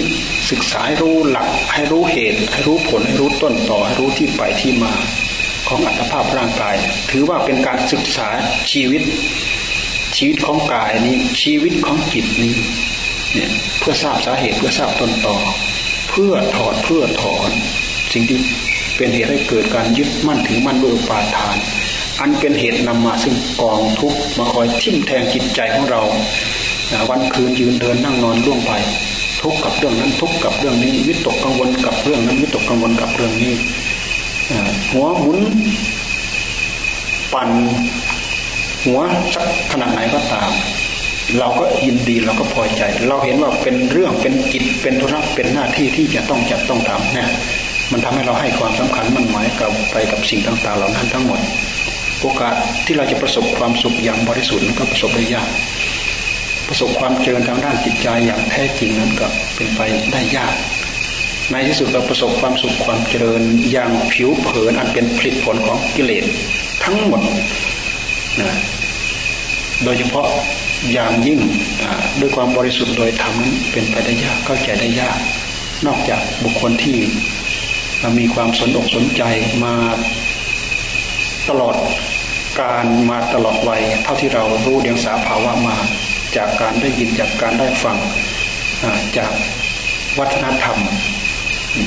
ศึกษาให้รู้หลักให้รู้เหตุ ให้รู้ผลให้รู้ต้นต่อให้รู้ที่ไปที่มา ของอัตภาพร่างกาย ถือว่าเป็นการศึกษาชีวิต ชีวิตของกายนี้ ชีวิตของจิตนี้เนี่ยเพื่อทราบสาเหตุเพื่อทราบต้นต่อ เพื่อถอดเพื่อถอนสิ่งที่เป็นเหตุให้เกิดการยึดมั่นถือมั่นด้วยปาทาน อันเป็นเหตุนำมาซึ่งกองทุกข์มาคอยทิ่มแทงจิตใจของเราวันคืนยืนเดินนั่งนอนล่วงไปทุกกับเรื่องนั้นทุกกับเรื่องนี้วิตกกังวลกับเรื่องนั้นวิตกกังวลกับเรื่องนี้ หัวหมุน ปั่นหัวสักขนาดไหนก็ตาม เราก็ยินดีเราก็พอใจ เราเห็นว่าเป็นเรื่องเป็นกิจเป็นธุระเป็นหน้าที่ที่จะต้องจัดต้องทำเนี่ยมันทำให้เราให้ความสำคัญมั่นหมายกับไปกับสิ่งต่างๆ เหล่านั้นทั้งหมด โอกาสที่เราจะประสบความสุขอย่างบริสุทธิ์ก็ประสบได้ยากประสบความเจริญทางด้านจิตใจอย่างแท้จริงนั้นก็เป็นไปได้ยาก ในที่สุดเราประสบความสุขความเจริญอย่างผิวเผินอันเป็นผลิตผลของกิเลสทั้งหมดนะโดยเฉพาะอย่างยิ่งด้วยความบริสุทธิ์โดยธรรมนั้นเป็นไปได้ยากเข้าใจได้ยาก นอกจากบุคคลที่มีความสนอกสนใจมาตลอดการมาตลอดวัยเท่าที่เรารู้เดียงสาภาวะมาจากการได้ยินจากการได้ฟังจากวัฒนธรรม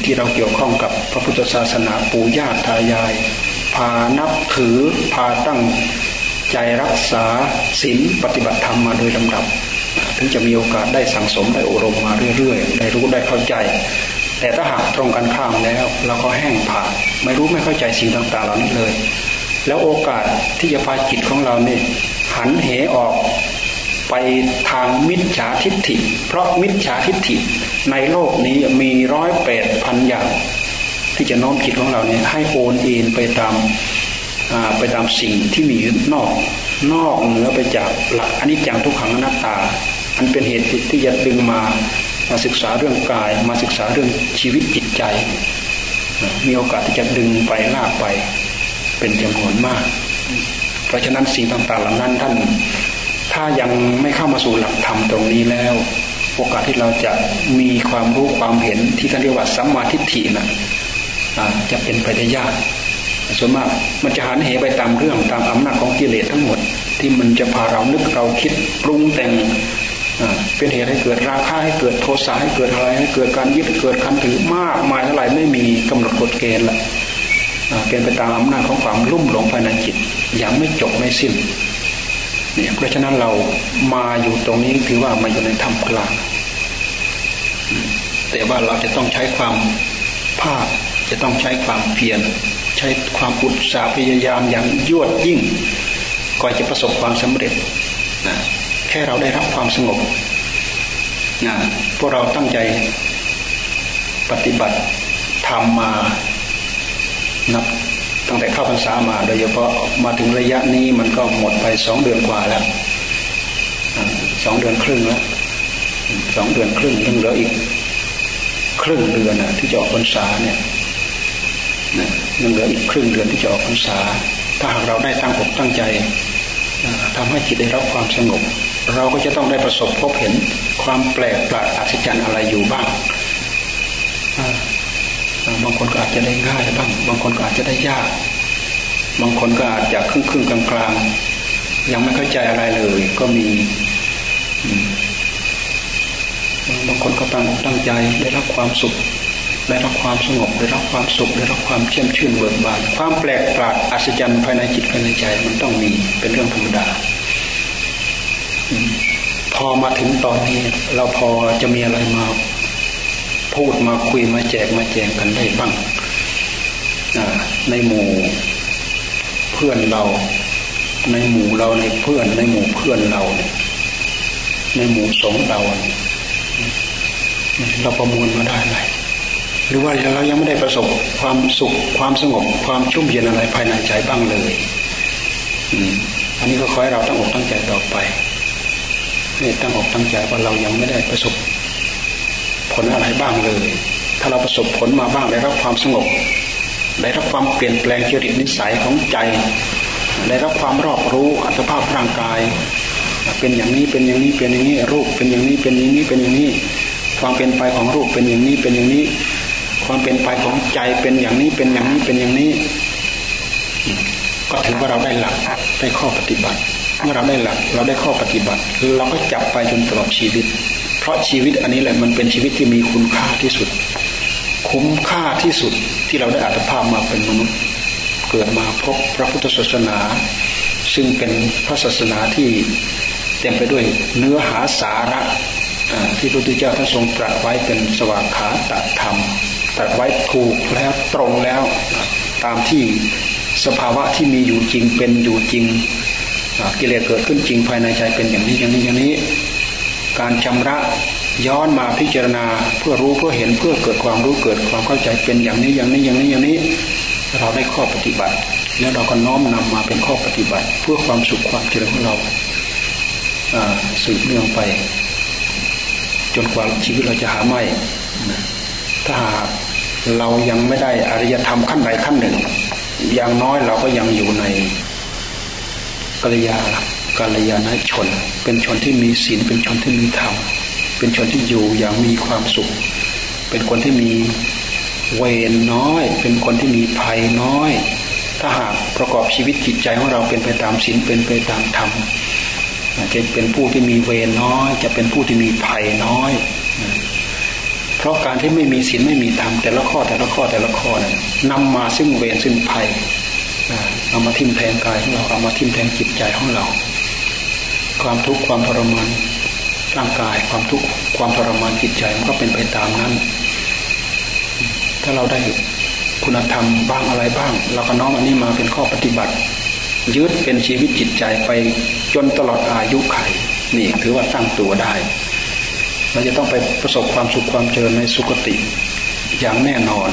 ที่เราเกี่ยวข้องกับพระพุทธศาสนาปู่ย่าตายาย พานับถือพาตั้งใจรักษาศีลปฏิบัติธรรมมาโดยลำดับ ถึงจะมีโอกาสได้สังสมได้อบรมมาเรื่อยๆ ได้รู้ได้เข้าใจ แต่ถ้าหากตรงกันข้ามแล้วเราก็แห้งผากไม่รู้ไม่เข้าใจสิ่งต่างๆเหล่านี้เลย แล้วโอกาสที่จะพาจิตของเราเนี่ยหันเหออก ไปทางมิจฉาทิฏฐิ เพราะมิจฉาทิฏฐิในโลกนี้มีร้อยแปดพันอย่าง ที่จะน้อมจิตของเราเนี่ยให้โอนเอ็นไปตามไปตามสิ่งที่มีนอก นอกเหนือไปจากหลักอนิจจังทุกขังอนัตตา อันเป็นเหตุที่จะดึงมามาศึกษาเรื่องกาย มาศึกษาเรื่องชีวิตจิตใจ มีโอกาสที่จะดึงไปลากไปเป็นจำนวนมาก เพราะฉะนั้นสิ่งต่างๆเหล่านั้นท่าน ถ้ายังไม่เข้ามาสู่หลักธรรมตรงนี้แล้ว โอกาสที่เราจะมีความรู้ความเห็นที่ท่านเรียกว่าสัมมาทิฏฐินะจะเป็นไปได้ยากส่วนมากมันจะหันเหไปตามเรื่องตามอำนาจของกิเลสทั้งหมด ที่มันจะพาเรานึกเราคิดปรุงแต่งเป็นเหตุให้เกิดราคะให้เกิดโทสะให้เกิดอะไรให้เกิดการยึดเกิดการถือมากมายเท่าไหร่ไม่มีกำหนดกฎเกณฑ์ละเป็นไปตามอำนาจของความลุ่มหลงภายในจิตยังไม่จบไม่สิ้น เนี่ยเพราะฉะนั้นเรามาอยู่ตรงนี้ถือว่ามาอยู่ในธรรมกลางแต่ว่าเราจะต้องใช้ความภาคจะต้องใช้ความเพียรใช้ความอุตสาห์พยายามอย่างยวดยิ่งก่อนจะประสบความสำเร็จนะแค่เราได้รับความสงบนะพวกเราตั้งใจปฏิบัติทำมานับ ตั้งแต่เข้าพรรษามา โดยเฉพาะมาถึงระยะนี้มันก็หมดไปสองเดือนกว่าแล้วสองเดือนครึ่งแล้วสองเดือนครึ่งยังเหลืออีกครึ่งเดือนนะที่จะออกพรรษาเนี่ยยังเหลืออีกครึ่งเดือนที่จะออกพรรษา ถ้าหากเราได้ตั้งอกตั้งใจทำให้จิตได้รับความสงบ เราก็จะต้องได้ประสบพบเห็นความแปลกประหลาดอัศจรรย์อะไรอยู่บ้าง บางคนก็อาจจะได้ง่ายบ้าง บางคนก็อาจจะได้ยาก บางคนก็อาจจะครึ่งครึ่งกลางกลางยังไม่เข้าใจอะไรเลย ก็มี บางคนก็ตั้งตั้งใจได้รับความสุข ได้รับความสงบ ได้รับความสุข ได้รับความเชื่อมชื่นเบิกบาน ความแปลกประหลาดอัศจรรย์ภายในจิตภายในใจมันต้องมี เป็นเรื่องธรรมดา พอมาถึงตอนนี้ เราพอจะมีอะไรมา พูดมาคุยมาแจกมาแจงกันได้บ้างในหมู่เพื่อนเรา ในหมู่เราในเพื่อน ในหมู่เพื่อนเราในหมู่สงเราเราประมวลมาได้ไหมหรือว่าเรายังไม่ได้ประสบความสุขความสงบความชุ่มเย็นอะไรภายในใจบ้างเลยอันนี้ก็ขอให้เราตั้งอกตั้งใจต่อไปตั้งอกตั้งใจว่าเรายังไม่ได้ประสบ ผลอะไรบ้างเลย ถ้าเราประสบผลมาบ้างได้รับความสงบ ได้รับความเปลี่ยนแปลงจริตนิสัยของใจ ได้รับความรอบรู้อัตภาพร่างกาย เป็นอย่างนี้เป็นอย่างนี้เป็นอย่างนี้รูปเป็นอย่างนี้เป็นอย่างนี้เป็นอย่างนี้ ความเป็นไปของรูปเป็นอย่างนี้เป็นอย่างนี้ ความเป็นไปของใจเป็นอย่างนี้เป็นอย่างนี้เป็นอย่างนี้ ก็ถือว่าเราได้หลักได้ข้อปฏิบัติเมื่อเราได้หลักเราได้ข้อปฏิบัติเราก็จับไปจนตลอดชีวิต เพราะชีวิตอันนี้แหละมันเป็นชีวิตที่มีคุณค่าที่สุด คุ้มค่าที่สุดที่เราได้อัตภาพมาเป็นมนุษย์ เกิดมาพบพระพุทธศาสนา ซึ่งเป็นพระศาสนาที่เต็มไปด้วยเนื้อหาสาระที่พระพุทธเจ้าท่านทรงตรัสไว้เป็นสวากขาตธรรม ตรัสไว้ถูกแล้วตรงแล้วตามที่สภาวะที่มีอยู่จริงเป็นอยู่จริงกิเลสเกิดขึ้นจริงภายในใจเป็นอย่างนี้อย่างนี้อย่างนี้ การชำระย้อนมาพิจารณาเพื่อรู้เพื่อเห็นเพื่อเกิดความรู้เกิดความเข้าใจเป็นอย่างนี้อย่างนี้อย่างนี้อย่างนี้ เราได้ข้อปฏิบัติ แล้วเราก็น้อมนำมาเป็นข้อปฏิบัติ เพื่อความสุขความเจริญของเราสืบเนื่องไป จนกว่าชีวิตเราจะหาไม่ถ้าหากเรายังไม่ได้อริยธรรมขั้นใดขั้นหนึ่ง อย่างน้อยเราก็ยังอยู่ในกัลยา กัลยาณชน เป็นชนที่มีศีลเป็นชนที่มีธรรมเป็นชนที่อยู่อย่างมีความสุข เป็นคนที่มีเวรน้อย เป็นคนที่มีภัยน้อย ถ้าหากประกอบชีวิตจิตใจของเราเป็นไปตามศีลเป็นไปตามธรรมจะเป็นผู้ที่มีเวรน้อย จะเป็นผู้ที่มีภัยน้อย เพราะการที่ไม่มีศีลไม่มีธรรมแต่ละข้อแต่ละข้อแต่ละข้อนั้นนำมาซึ่งเวรซึ่งภัยเอามาทิ่มแทงกายของเราเอามาทิ่มแทงจิตใจของเรา ความทุกข์ความทรมานร่างกายความทุกข์ความทรมานจิตใจมันก็เป็นไปตามนั้น ถ้าเราได้คุณธรรมบ้างอะไรบ้างเราก็น้อมอันนี้มาเป็นข้อปฏิบัติ ยึดเป็นชีวิตจิตใจไปจนตลอดอายุไขนี่ถือว่าตั้งตัวได้ เราจะต้องไปประสบความสุขความเจริญในสุคติ อย่างแน่นอน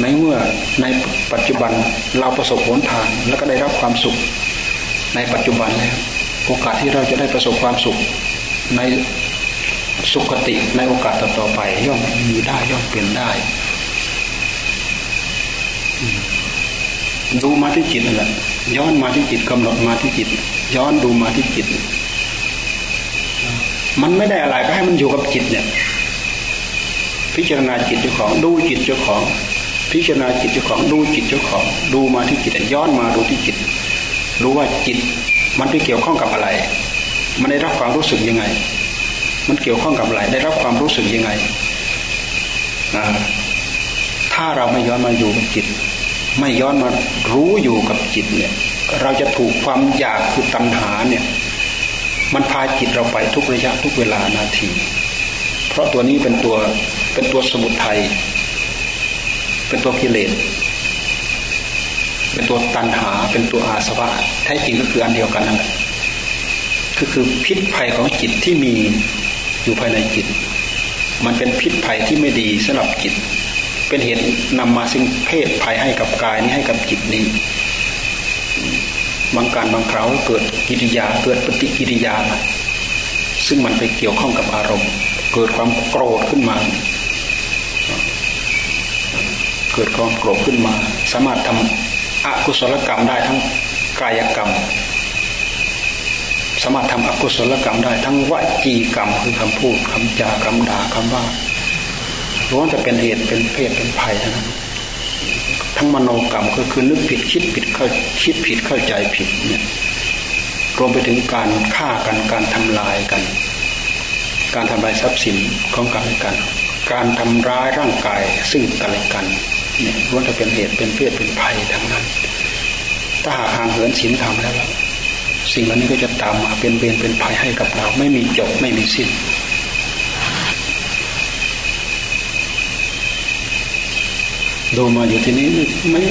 ในเมื่อในปัจจุบันเราประสบผลทานแล้วก็ได้รับความสุขในปัจจุบันแล้ว โอกาสที่เราจะได้ประสบความสุขในสุคติในโอกาสต่อไป ย่อมมีได้ย่อมเปลี่ยนได้ ดูมาที่จิตนั่นแหละย้อนมาที่จิตกำหนดมาที่จิต ย้อนดูมาที่จิต มันไม่ได้อะไรก็ให้มันอยู่กับจิตเนี่ย พิจารณาจิตเจ้าของ ดูจิตเจ้าของ พิจารณาจิตเจ้าของ ดูจิตเจ้าของ ดูมาที่จิตย้อนมาดูที่จิต รู้ว่าจิต มันไปเกี่ยวข้องกับอะไร มันได้รับความรู้สึกยังไง มันเกี่ยวข้องกับอะไร ได้รับความรู้สึกยังไง ถ้าเราไม่ย้อนมาอยู่กับจิต ไม่ย้อนมารู้อยู่กับจิตเนี่ย เราจะถูกความอยากคือตัณหาเนี่ย มันพาจิตเราไปทุกระยะทุกเวลานาที เพราะตัวนี้เป็นตัวเป็นตัวสมุทัย เป็นตัวกิเลส เป็นตัวตัณหาเป็นตัวอาสวะแท้จริงก็คืออันเดียวกันนั่นแหละก็คือพิษภัยของจิตที่มีอยู่ภายในจิต มันเป็นพิษภัยที่ไม่ดีสำหรับจิต เป็นเหตุนำมาซึ่งเพศภัยให้กับกายนี้ให้กับจิตนี้บางการบางคราวเกิดกิริยาเกิดปฏิกิริยา ซึ่งมันไปเกี่ยวข้องกับอารมณ์ เกิดความโกรธขึ้นมา เกิดความโกรธขึ้นมา สามารถทำ อกุศลกรรมได้ทั้งกายกรรม สามารถทำอกุศลกรรมได้ทั้งวจีกรรมคือคำพูดคำจาคำด่าคำว่าล้วนจะเป็นเหตุเป็นเพศเป็นภัยนั้นทั้งมโนกรรมก็คือนึกผิดคิดผิดเข้าคิดผิดเข้าใจผิดเนี่ยรวมไปถึงการฆ่ากันการทำลายกัน การทำลายทรัพย์สินของกันและกัน การทำร้ายร่างกายซึ่งกันและกัน เนี่ยล้วนจะเป็นเหตุเป็นเพศเป็นภัยทั้งนั้น ถ้าหากห่างเหินศีลธรรมแล้วสิ่งเหล่านี้ก็จะตามมาเป็นเวรเป็นภัยให้กับเรา ไม่มีจบไม่มีสิ้นดูมาอยู่ที่นี้ไม่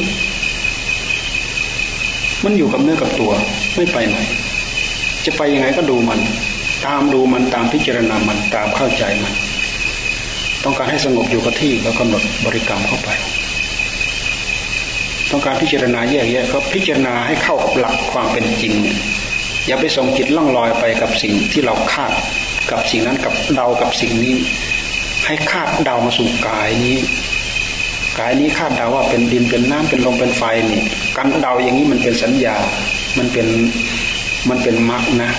มันอยู่กับเนื้อกับตัว ไม่ไปไหน จะไปยังไงก็ดูมัน ตามดูมันตามพิจารณามันตามเข้าใจมัน ต้องการให้สงบอยู่กับที่แล้วกำหนดบริกรรมเข้าไป ต้องการพิจารณาแยกแยะก็พิจารณาให้เข้ากับหลักความเป็นจริง อย่าไปส่งจิตล่องลอยไปกับสิ่งที่เราคาดกับสิ่งนั้นกับเดากับสิ่งนี้ ให้คาดเดามาสู่กายนี้กายนี้คาดเดาว่าเป็นดินเป็นน้ำเป็นลมเป็นไฟนี่การเดาอย่างนี้มันเป็นสัญญา มันเป็นมันเป็นมรรคนะ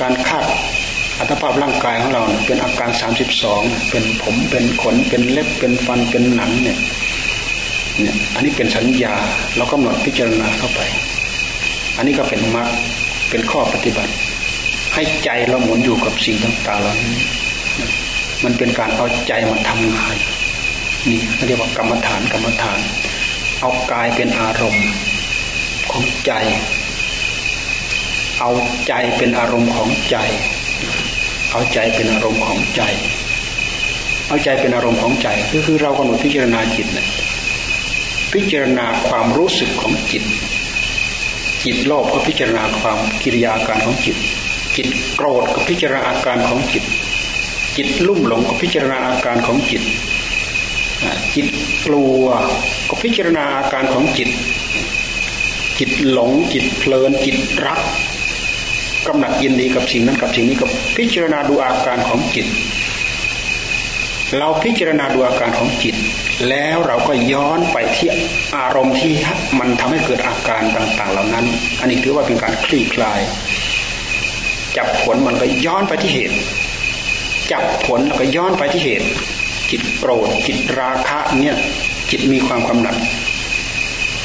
การคาดอัตภาพร่างกายของเราเป็นอาการสามสิบสองเป็นผมเป็นขนเป็นเล็บเป็นฟันเป็นหนังเนี่ย เนี่ยอันนี้เป็นสัญญาเราก็หมดพิจารณาเข้าไป อันนี้ก็เป็นมรรคเป็นข้อปฏิบัติ ให้ใจเราหมุนอยู่กับสิ่งต่างๆเหล่านี้มันเป็นการเอาใจมาทำงานนี่เรียกว่ากรรมฐานกรรมฐาน เอากายเป็นอารมณ์ของใจ เอาใจเป็นอารมณ์ของใจ เอาใจเป็นอารมณ์ของใจ เอาใจเป็นอารมณ์ของใจก็คือเรากำหนดพิจารณาจิตเนี่ย พิจารณาความรู้สึกของจิต จิตโลภก็พิจารณาความกิริยาการของจิต จิตโกรธก็พิจารณาอาการของจิต จิตลุ่มหลงก็พิจารณาอาการของจิต จิตกลัวก็พิจารณาอาการของจิต จิตหลงจิตเพลินจิตรักกำหนัดยินดีกับสิ่งนั้นกับสิ่งนี้ก็พิจารณาดูอาการของจิต เราพิจารณาดูอาการของจิต แล้วเราก็ย้อนไปที่อารมณ์ที่มันทำให้เกิดอาการต่าง ๆ เหล่านั้น อันนี้ถือว่าเป็นการคลี่คลาย จับผลมันก็ย้อนไปที่เหตุ จับผลแล้วก็ย้อนไปที่เหตุ จิตโกรธจิตราคะเนี่ยจิตมีความกำหนัด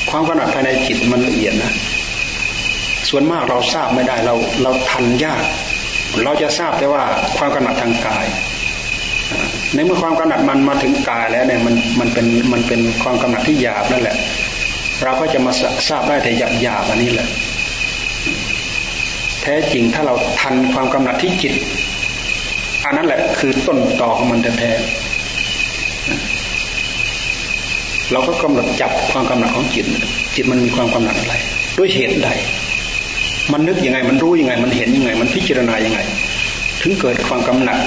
ความกำหนัดภายในจิตมันละเอียดนะส่วนมากเราทราบไม่ได้เราเราทันยาก เราจะทราบแต่ว่าความกำหนัดทางกาย ในเมื่อความกำหนัดมันมาถึงกายแล้วเนี่ยมันมันเป็นมันเป็นความกำหนัดที่หยาบนั่นแหละ เราก็จะมาทราบได้แต่หยาบหยาบอันนี้แหละ แท้จริงถ้าเราทันความกำหนัดที่จิต อันนั้นแหละคือต้นต่อของมันแท้เราก็กำหนดจับความกำหนัดของจิต จิตมันมีความกำหนัดอะไร ด้วยเหตุใด มันนึกยังไง มันรู้ยังไง มันเห็นยังไง มันพิจารณายังไง ถึงเกิดความกำหนัด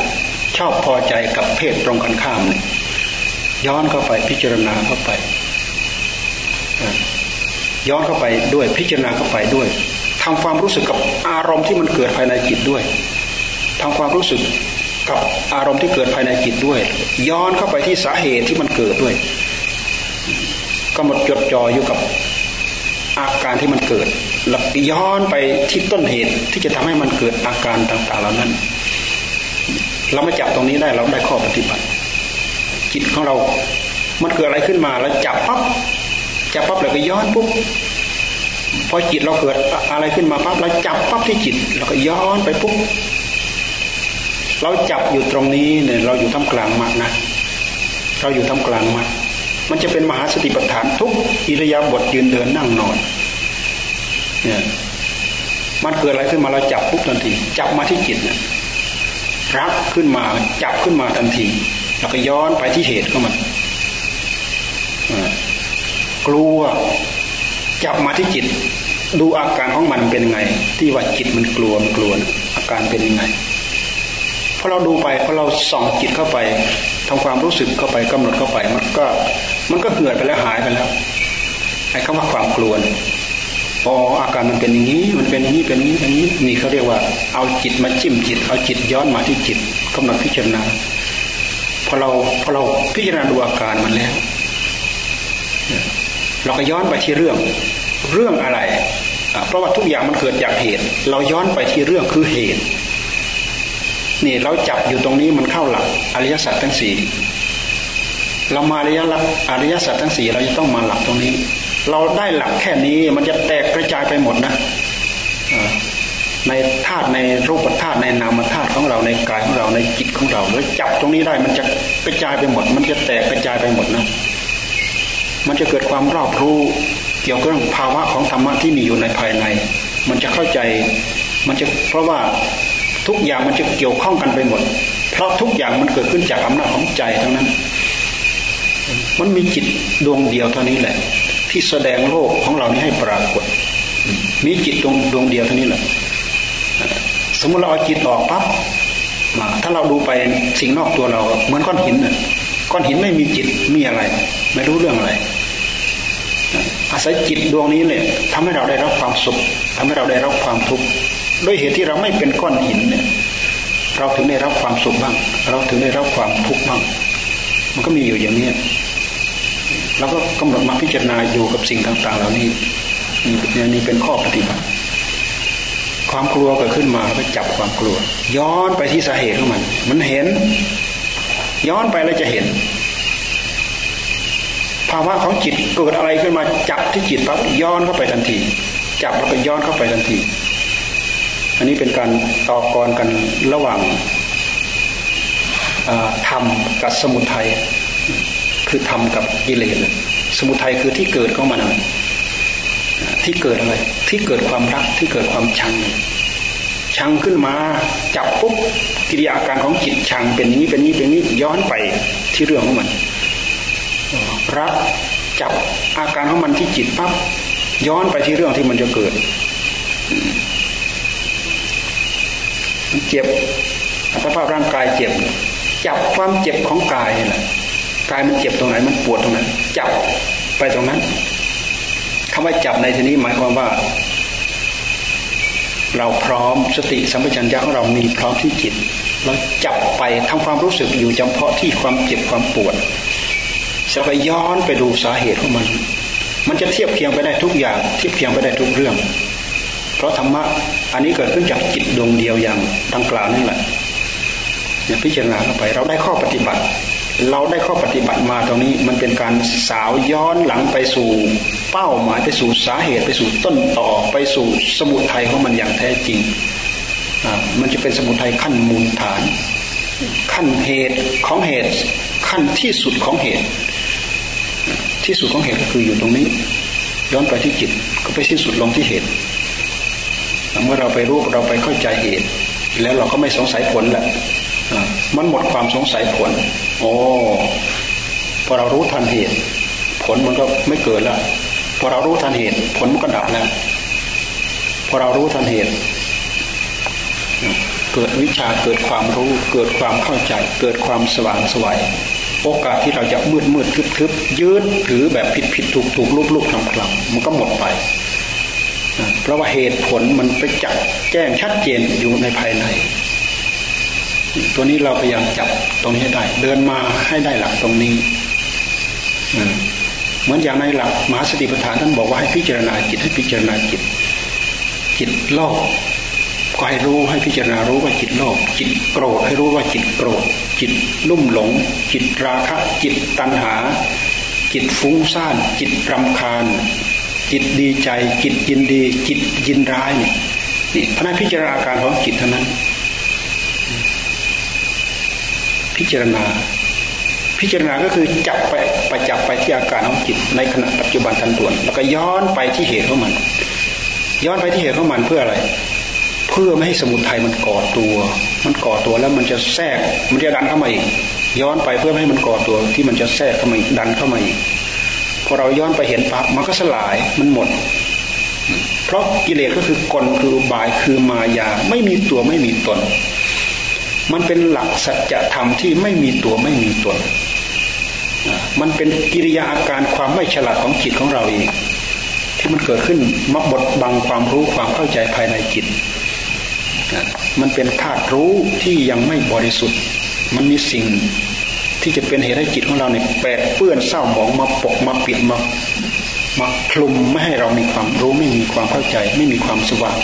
ชอบพอใจกับเพศตรงกันข้ามเนี่ยย้อนเข้าไปพิจารณาเข้าไป ย้อนเข้าไปด้วยพิจารณาเข้าไปด้วยทำความรู้สึกกับอารมณ์ที่มันเกิดภายในจิตด้วยทำความรู้สึกกับอารมณ์ที่เกิดภายในจิตด้วย ย้อนเข้าไปที่สาเหตุที่มันเกิดด้วยก็หมดจดจ่ออยู่กับอาการที่มันเกิดหลับย้อนไปที่ต้นเหตุที่จะทำให้มันเกิดอาการต่างๆเหล่านั้น เรามาจับตรงนี้ได้เราได้ข้อปฏิบัติ จิตของเรา มันเกิดอะไรขึ้นมาแล้วจับปั๊บจับปั๊บแล้วก็ย้อนปุ๊บพอจิตเราเกิดอะไรขึ้นมาปั๊บเราจับปั๊บที่จิตเราก็ย้อนไปปุ๊บเราจับอยู่ตรงนี้เนี่ยเราอยู่ท่ามกลางมัดนะเราอยู่ท่ามกลางมัดมันจะเป็นมหาสติปัฏฐานทุกอิริยาบถยืนเดินนั่งนอนเนี่ยมันเกิดอะไรขึ้นมาเราจับปุ๊บทันที จับมาที่จิตเนี่ย รักขึ้นมาจับขึ้นมาทันที แล้วก็ย้อนไปที่เหตุของมันกลัวจับมาที่จิต ดูอาการของมันเป็นไง ที่ว่าจิตมันกลัวมันกลัวอาการเป็นยังไงพอเราดูไปพอเราส่องจิตเข้าไปทำความรู้สึกเข้าไปกำหนดเข้าไป มันก็ มันก็เหือดไปแล้วหายไปแล้วไอ้คำว่าความกลัว อ๋ออาการมันเป็นอย่างนี้ มันเป็นอย่างนี้เป็นอย่างนี้อย่างนี้นี่เขาเรียกว่าเอาจิตมาจิ้มจิต เอาจิตย้อนมาที่จิตกำหนดพิจารณาพอเราพอเราพิจารณาดูอาการมันแล้ว เราก็ย้อนไปที่เรื่อง เรื่องอะไรเพราะว่าทุกอย่างมันเกิดจากเหตุ เราย้อนไปที่เรื่องคือเหตุ นี่เราจับอยู่ตรงนี้มันเข้าหลักอริยสัจทั้งสี่เรามาอริยลักอริยสัจทั้งสี่เราจะต้องมาหลักตรงนี้ เราได้หลักแค่นี้มันจะแตกกระจายไปหมดนะในธาตุในรูปธาตุในนามธาตุของเราในกายของเราในจิตของเราแล้วจับตรงนี้ได้มันจะกระจายไปหมด มันจะแตกกระจายไปหมดนะ มันจะเกิดความรอบรู้เกี่ยวกับเรื่องภาวะของธรรมะที่มีอยู่ในภายใน มันจะเข้าใจ มันจะเพราะว่าทุกอย่างมันจะเกี่ยวข้องกันไปหมด เพราะทุกอย่างมันเกิดขึ้นจากอำนาจของใจทั้งนั้น มันมีจิตดวงเดียวเท่านี้แหละ ที่แสดงโลกของเรานี้ให้ปรากฏ มีจิตดวงดวงเดียวเท่านี้แหละสมมติเราเอาจิตออกปั๊บถ้าเราดูไปสิ่งนอกตัวเราเหมือนก้อนหินน่ะก้อนหินไม่มีจิตมีอะไร ไม่รู้เรื่องอะไร อาศัยจิตดวงนี้เนี่ยทำให้เราได้รับความสุขทำให้เราได้รับความทุกข์ด้วยเหตุที่เราไม่เป็นก้อนหินเนี่ยเราถึงได้รับความสุขบ้าง เราถึงได้รับความทุกข์บ้าง มันก็มีอยู่อย่างนี้ เราก็กำหนดมาพิจารณาอยู่กับสิ่งต่าง ๆ เหล่านี้นี่นี่เป็นข้อปฏิบัติ ความกลัวเกิดขึ้นมาก็จับความกลัว ย้อนไปที่สาเหตุของมัน มันเห็น ย้อนไปแล้วจะเห็น ภาวะของจิตเกิดอะไรขึ้นมาจับที่จิตปั๊บย้อนเข้าไปทันที จับแล้วก็ย้อนเข้าไปทันที อันนี้เป็นการต่อกรกันระหว่างธรรมกับสมุทัย คือธรรมกับกิเลสสมุทัยคือที่เกิดของมันที่เกิดอะไร ที่เกิดความรักที่เกิดความชัง ชังขึ้นมาจับปุ๊บกิริยาการของจิตชังเป็นนี้เป็นนี้เป็นนี้ย้อนไปที่เรื่องของมันรักจับอาการของมันที่จิตปั๊บย้อนไปที่เรื่องที่มันจะเกิดเจ็บสภาพร่างกายเจ็บ จับความเจ็บของกายนี่แหละายมันเจ็บตรงไหน มันปวดตรงนั้นจับไปตรงนั้นคำว่าจับในที่นี้หมายความว่า เราพร้อมสติสัมปชัญญะของเรามีพร้อมที่จิตเราจับไปทำความรู้สึกอยู่เฉพาะที่ความเจ็บความปวดจะไปย้อนไปดูสาเหตุของมัน มันจะเทียบเคียงไปได้ทุกอย่าง เทียบเคียงไปได้ทุกเรื่อง เพราะธรรมะอันนี้เกิดขึ้นจากจิตดวงเดียวอย่างดังกล่าวนี่แหละอย่าพิจารณาเข้าไป เราได้ข้อปฏิบัติ เราได้ข้อปฏิบัติมาตรงนี้มันเป็นการสาวย้อนหลังไปสู่เป้าหมายไปสู่สาเหตุไปสู่ต้นต่อไปสู่สมุทัยของมันอย่างแท้จริง มันจะเป็นสมุทัยขั้นมูลฐาน ขั้นเหตุของเหตุ ขั้นที่สุดของเหตุ ที่สุดของเหตุก็คืออยู่ตรงนี้ ย้อนไปที่จิตก็ไปสิ้นสุดลงที่เหตุเมื่อเราไปรู้เราไปเข้าใจเหตุ แล้วเราก็ไม่สงสัยผลแหละ มันหมดความสงสัยผล โอ้พอเรารู้ทันเหตุ ผลมันก็ไม่เกิดแล้วพอเรารู้ทันเหตุ ผลมันก็ดับแล้วพอเรารู้ทันเหตุ เกิดวิชาเกิดความรู้ เกิดความเข้าใจ เกิดความสว่างสวัยโอกาสที่เราจะมืดมืดทึบทึบยืดถือแบบผิดผิดถูกถูกลุกลุกคลำคลำมันก็หมดไปเพราะว่าเหตุผลมันไปจับแจ้งชัดเจนอยู่ในภายใน ตัวนี้เราพยายามจับตรงนี้ให้ได้ เดินมาให้ได้หลักตรงนี้เหมือนอย่างในหลักมหาสติปัฏฐานท่านบอกว่าให้พิจารณาจิตให้พิจารณาจิต จิตโลภก็ให้รู้ให้พิจารณารู้ว่าจิตโลภจิตโกรธให้รู้ว่าจิตโกรธ จิตลุ่มหลง จิตราคะ จิตตัณหา จิตฟุ้งซ่าน จิตรำคาญ จิตดีใจ จิตยินดี จิตยินร้ายนี่นี่พนักพิจารณาการของจิตเท่านั้น พิจารณา พิจารณาก็คือจับไปไปจับไปที่อาการของจิตในขณะปัจจุบันทันด่วน แล้วก็ย้อนไปที่เหตุของมัน ย้อนไปที่เหตุของมันเพื่ออะไร เพื่อไม่ให้สมุทัยมันก่อตัว มันก่อตัวแล้วมันจะแทรก มันจะดันเข้ามาอีก ย้อนไปเพื่อไม่ให้มันก่อตัวที่มันจะแทรกเข้ามาอีกดันเข้ามาอีกพอเราย้อนไปเห็นปั๊บมันก็สลายมันหมด เพราะกิเลสก็คือกลคืออุบายคือมายาไม่มีตัวไม่มีตน มันเป็นหลักสัจธรรมที่ไม่มีตัวไม่มีตน มันเป็นกิริยาอาการความไม่ฉลาดของจิตของเราเองที่มันเกิดขึ้นมาบดบังความรู้ความเข้าใจภายในจิต มันเป็นธาตุรู้ที่ยังไม่บริสุทธิ์ มันมีสิ่งที่จะเป็นเหตุให้จิตของเราเนี่ยแปดเปื้อนเศร้าหมองมาปกมาปิดมามาคลุมไม่ให้เรามีความรู้ไม่มีความเข้าใจ ไม่มีความสว่าง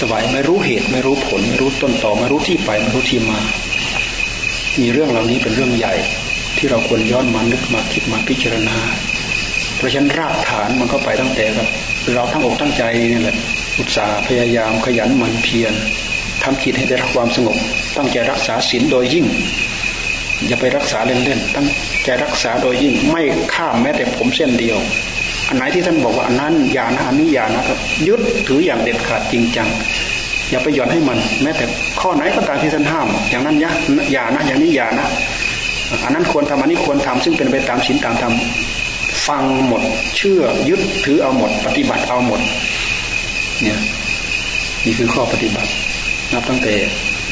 สบายไม่รู้เหตุไม่รู้ผล ไม่รู้ต้นต่อไม่รู้ที่ไปไม่รู้ที่มา มีเรื่องเหล่านี้เป็นเรื่องใหญ่ ที่เราควรย้อนมานึกมาคิดมาพิจารณา เพราะฉะนั้นรากฐานมันก็ไปตั้งแต่กับ เราทั้งอกตั้งใจนี่แหละอุตสาห์พยายามขยันหมั่นเพียรทำจิตให้ได้รับความสงบ ตั้งใจรักษาศีลโดยยิ่ง อย่าไปรักษาเล่นๆตั้งใจรักษาโดยยิ่งไม่ข้ามแม้แต่ผมเส้นเดียว อันไหนที่ท่านบอกว่าอันนั้นอย่านะอันนี้อย่านะยึดถืออย่างเด็ดขาดจริงจังอย่าไปหย่อนให้มัน แม้แต่ข้อไหนก็ตามที่ท่านห้าม อย่างนั้นยะอย่านะ อย่างนี้อย่านะ อันนั้นควรทำอันนี้ควรทำซึ่งเป็นไปตามศีลตามธรรมฟังหมด เชื่อยึดถือเอาหมด ปฏิบัติเอาหมด เนี่ยนี่คือข้อปฏิบัติ นับตั้งแต่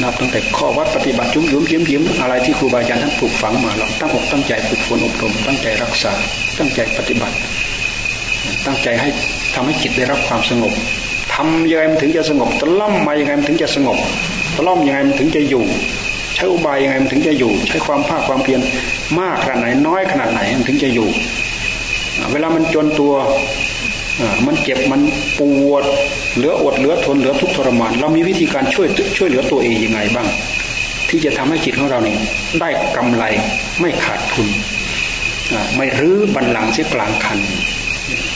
นับตั้งแต่ข้อวัดปฏิบัติจุ้มยุ้มยิ้มยิ้มอะไรที่ครูบาอาจารย์ท่านปลูกฝังมาเราตั้งอกตั้งใจฝึกฝนอบรมตั้งใจรักษาตั้งใจปฏิบัติ ตั้งใจให้ทำให้จิตได้รับความสงบทำยังไงมันถึงจะสงบตะล่อมมายังไงมันถึงจะสงบตะล่อมยังไงมันถึงจะอยู่ ใช้อุบายยังไงมันถึงจะอยู่ ใช้ความภาคความเพียรมากขนาดไหนน้อยขนาดไหนมันถึงจะอยู่ เวลามันจนตัวมันเจ็บมันปวด เหลืออดเหลือทนเหลือทุกทรมาน เรามีวิธีการช่วยช่วยเหลือตัวเองยังไงบ้าง ที่จะทำให้จิตของเราเนี่ยได้กำไรไม่ขาดทุนไม่รื้อบันลังเสียกลางคัน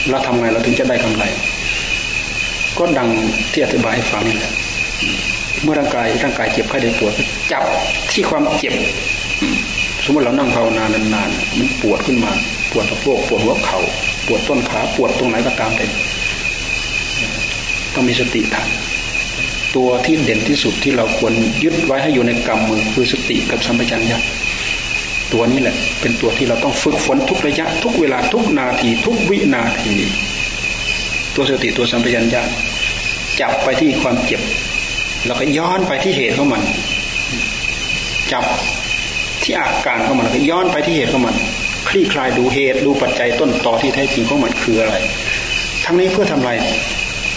เราทำไงเราถึงจะได้กำไร ก็ดังที่อธิบายให้ฟังนี่แหละเมื่อร่างกายร่างกายเจ็บไข้ได้ปวดจับที่ความเจ็บ สมมติเรานั่งภาวนานานๆมันปวดขึ้นมา ปวดสะโพกปวดหัวเข่าปวดต้นขาปวดตรงไหนก็ตามแต่ต้องมีสติทันตัวที่เด่นที่สุดที่เราควรยึดไว้ให้อยู่ในกำมือคือสติกับสัมปชัญญะ ตัวนี้แหละ เป็นตัวที่เราต้องฝึกฝนทุกระยะ ทุกเวลาทุกนาที ทุกวินาที ตัวสติตัวสัมปชัญญะจับไปที่ความเจ็บ แล้วก็ย้อนไปที่เหตุของมัน จับที่อาการของมันแล้วก็ย้อนไปที่เหตุของมัน คลี่คลายดูเหตุดูปัจจัยต้นตอที่แท้จริงของมันคืออะไร ทั้งนี้เพื่อทำลาย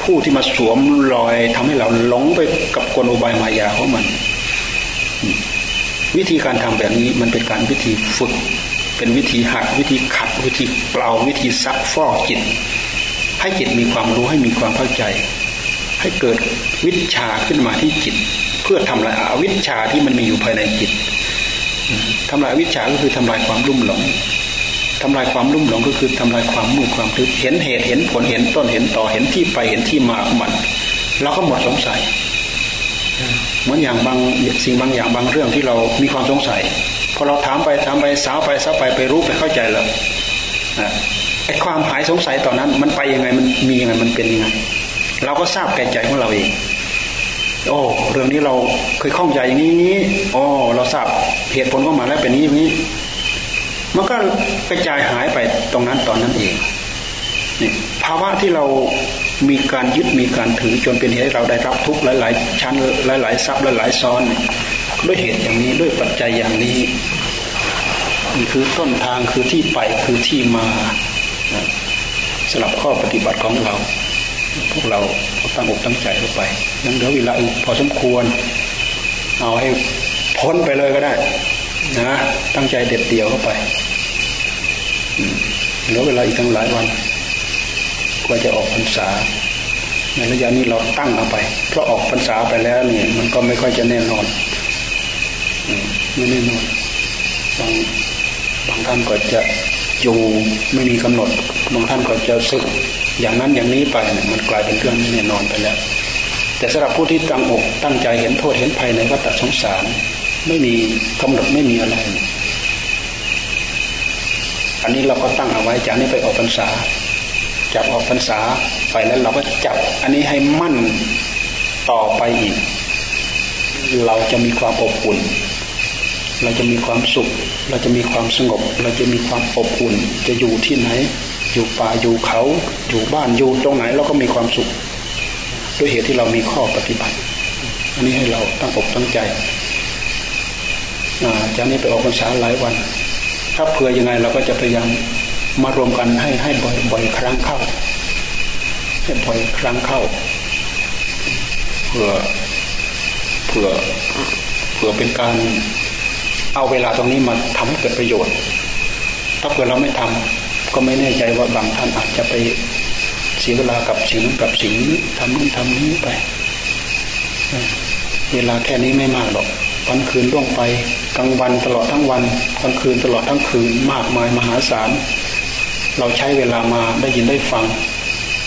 ผู้ที่มาสวมรอยทำให้เราหลงไปกับกลอุบายมายาของมัน วิธีการทำแบบนี้มันเป็นการวิธีฝึก เป็นวิธีหักวิธีขัดวิธีเปล่าวิธีซักฟอกจิต ให้จิตมีความรู้ให้มีความเข้าใจ ให้เกิดวิชาขึ้นมาที่จิต เพื่อทำลายอวิชาที่มันมีอยู่ภายในจิตทำลายวิชาก็คือทำลายความรุ่มหลงทำลายความรุ่มหลงก็คือทำลายความมืดความทึบเห็นเหตุเห็นผลเห็นต้นเห็นต่อเห็นที่ไปเห็นที่มาของมันเราก็หมดสงสัย เหมือนอย่างบางสิ่งบางอย่างบางเรื่องที่เรามีความสงสัยพอเราถามไปถามไปสาวไปสาวไปไปรู้ไปเข้าใจแล้วไอ้ความหายสงสัยตอนนั้น มันไปยังไงมันมียังไงมันเป็นยังไง เราก็ทราบแก่ใจของเราเองโอ้เรื่องนี้เราเคยข้องใจอย่างนี้อ๋อเราทราบเหตุผลก็มาแล้วเป็นนี้อย่างนี้ มันก็กระจายหายไปตรงนั้นตอนนั้นเองนี่ภาวะที่เรา มีการยึดมีการถือจนเป็นเหตุให้เราได้รับทุกข์หลาย ๆ ชั้นหลาย ๆ ซับหลาย ๆ ซ้อน ด้วยเหตุอย่างนี้ด้วยปัจจัยอย่างนี้นี่คือต้นทางคือที่ไปคือที่มาสำหรับข้อปฏิบัติของเรา พวกเราตั้งอกตั้งใจเข้าไปยังเหลือเวลาอีกพอสมควร เอาให้พ้นไปเลยก็ได้ นะตั้งใจเด็ดเดี่ยวเข้าไปเหลือเวลาอีกตั้งหลายวัน กว่าจะออกพรรษาในระยะนี้เราตั้งเอาไป เพราะออกพรรษาไปแล้วเนี่ยมันก็ไม่ค่อยจะแน่นอนไม่แน่นอนบางบางท่านก็จะอยู่ไม่มีกำหนด บางท่านก็จะสึก อย่างนั้นอย่างนี้ไปเนี่ยมันกลายเป็นเรื่องไม่แน่นอนไปแล้ว แต่สำหรับผู้ที่ตั้งอกตั้งใจเห็นโทษเห็นภัยในวัฏสงสาร ไม่มีกำหนดไม่มีอะไร อันนี้เราก็ตั้งเอาไว้จากนี้ไปออกพรรษา จับออกพรรษาไปแล้วเราก็จับอันนี้ให้มั่นต่อไปอีก เราจะมีความอบอุ่น เราจะมีความสุข เราจะมีความสงบ เราจะมีความอบอุ่น จะอยู่ที่ไหน อยู่ป่าอยู่เขา อยู่บ้านอยู่ตรงไหนเราก็มีความสุข ด้วยเหตุที่เรามีข้อปฏิบัติ อันนี้ให้เราตั้งอกตั้งใจจากนี้ไปออกพรรษาหลายวัน ถ้าเผื่อยังไงเราก็จะพยายาม มารวมกันให้ให้บ่อยบ่อยครั้งเข้าให้บ่อยครั้งเข้า เพื่อเพื่อเพื่อเป็นการเอาเวลาตรงนี้มาทำให้เกิดประโยชน์ ถ้าเผื่อเราไม่ทำก็ไม่แน่ใจว่าบางท่านอาจจะไปเสียเวลากับสิ่งนั้นกับสิ่งนี้ทำนู่นทำนี้ไป เวลาแค่นี้ไม่มากหรอกวันคืนล่วงไปกลางวันตลอดทั้งวันกลางคืนตลอดทั้งคืนมากมายมหาศาล เราใช้เวลามาได้ยินได้ฟัง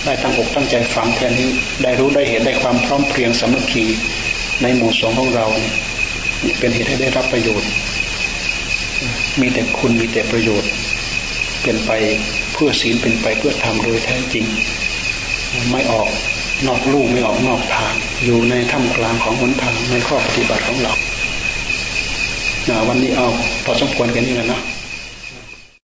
ได้ตั้งอกตั้งใจฟังแค่นี้ได้รู้ได้เห็นได้ความพร้อมเพรียงสามัคคีในหมู่สงของเราเป็นเหตุให้ได้รับประโยชน์ มีแต่คุณมีแต่ประโยชน์ เป็นไปเพื่อศีลเป็นไปเพื่อทำโดยแท้จริง ไม่ออกนอกลูกไม่ออกนอกทาง อยู่ในท่ามกลางของหนทางในข้อปฏิบัติของเราวันนี้เอาพอสมควรกันนี่แหละนะ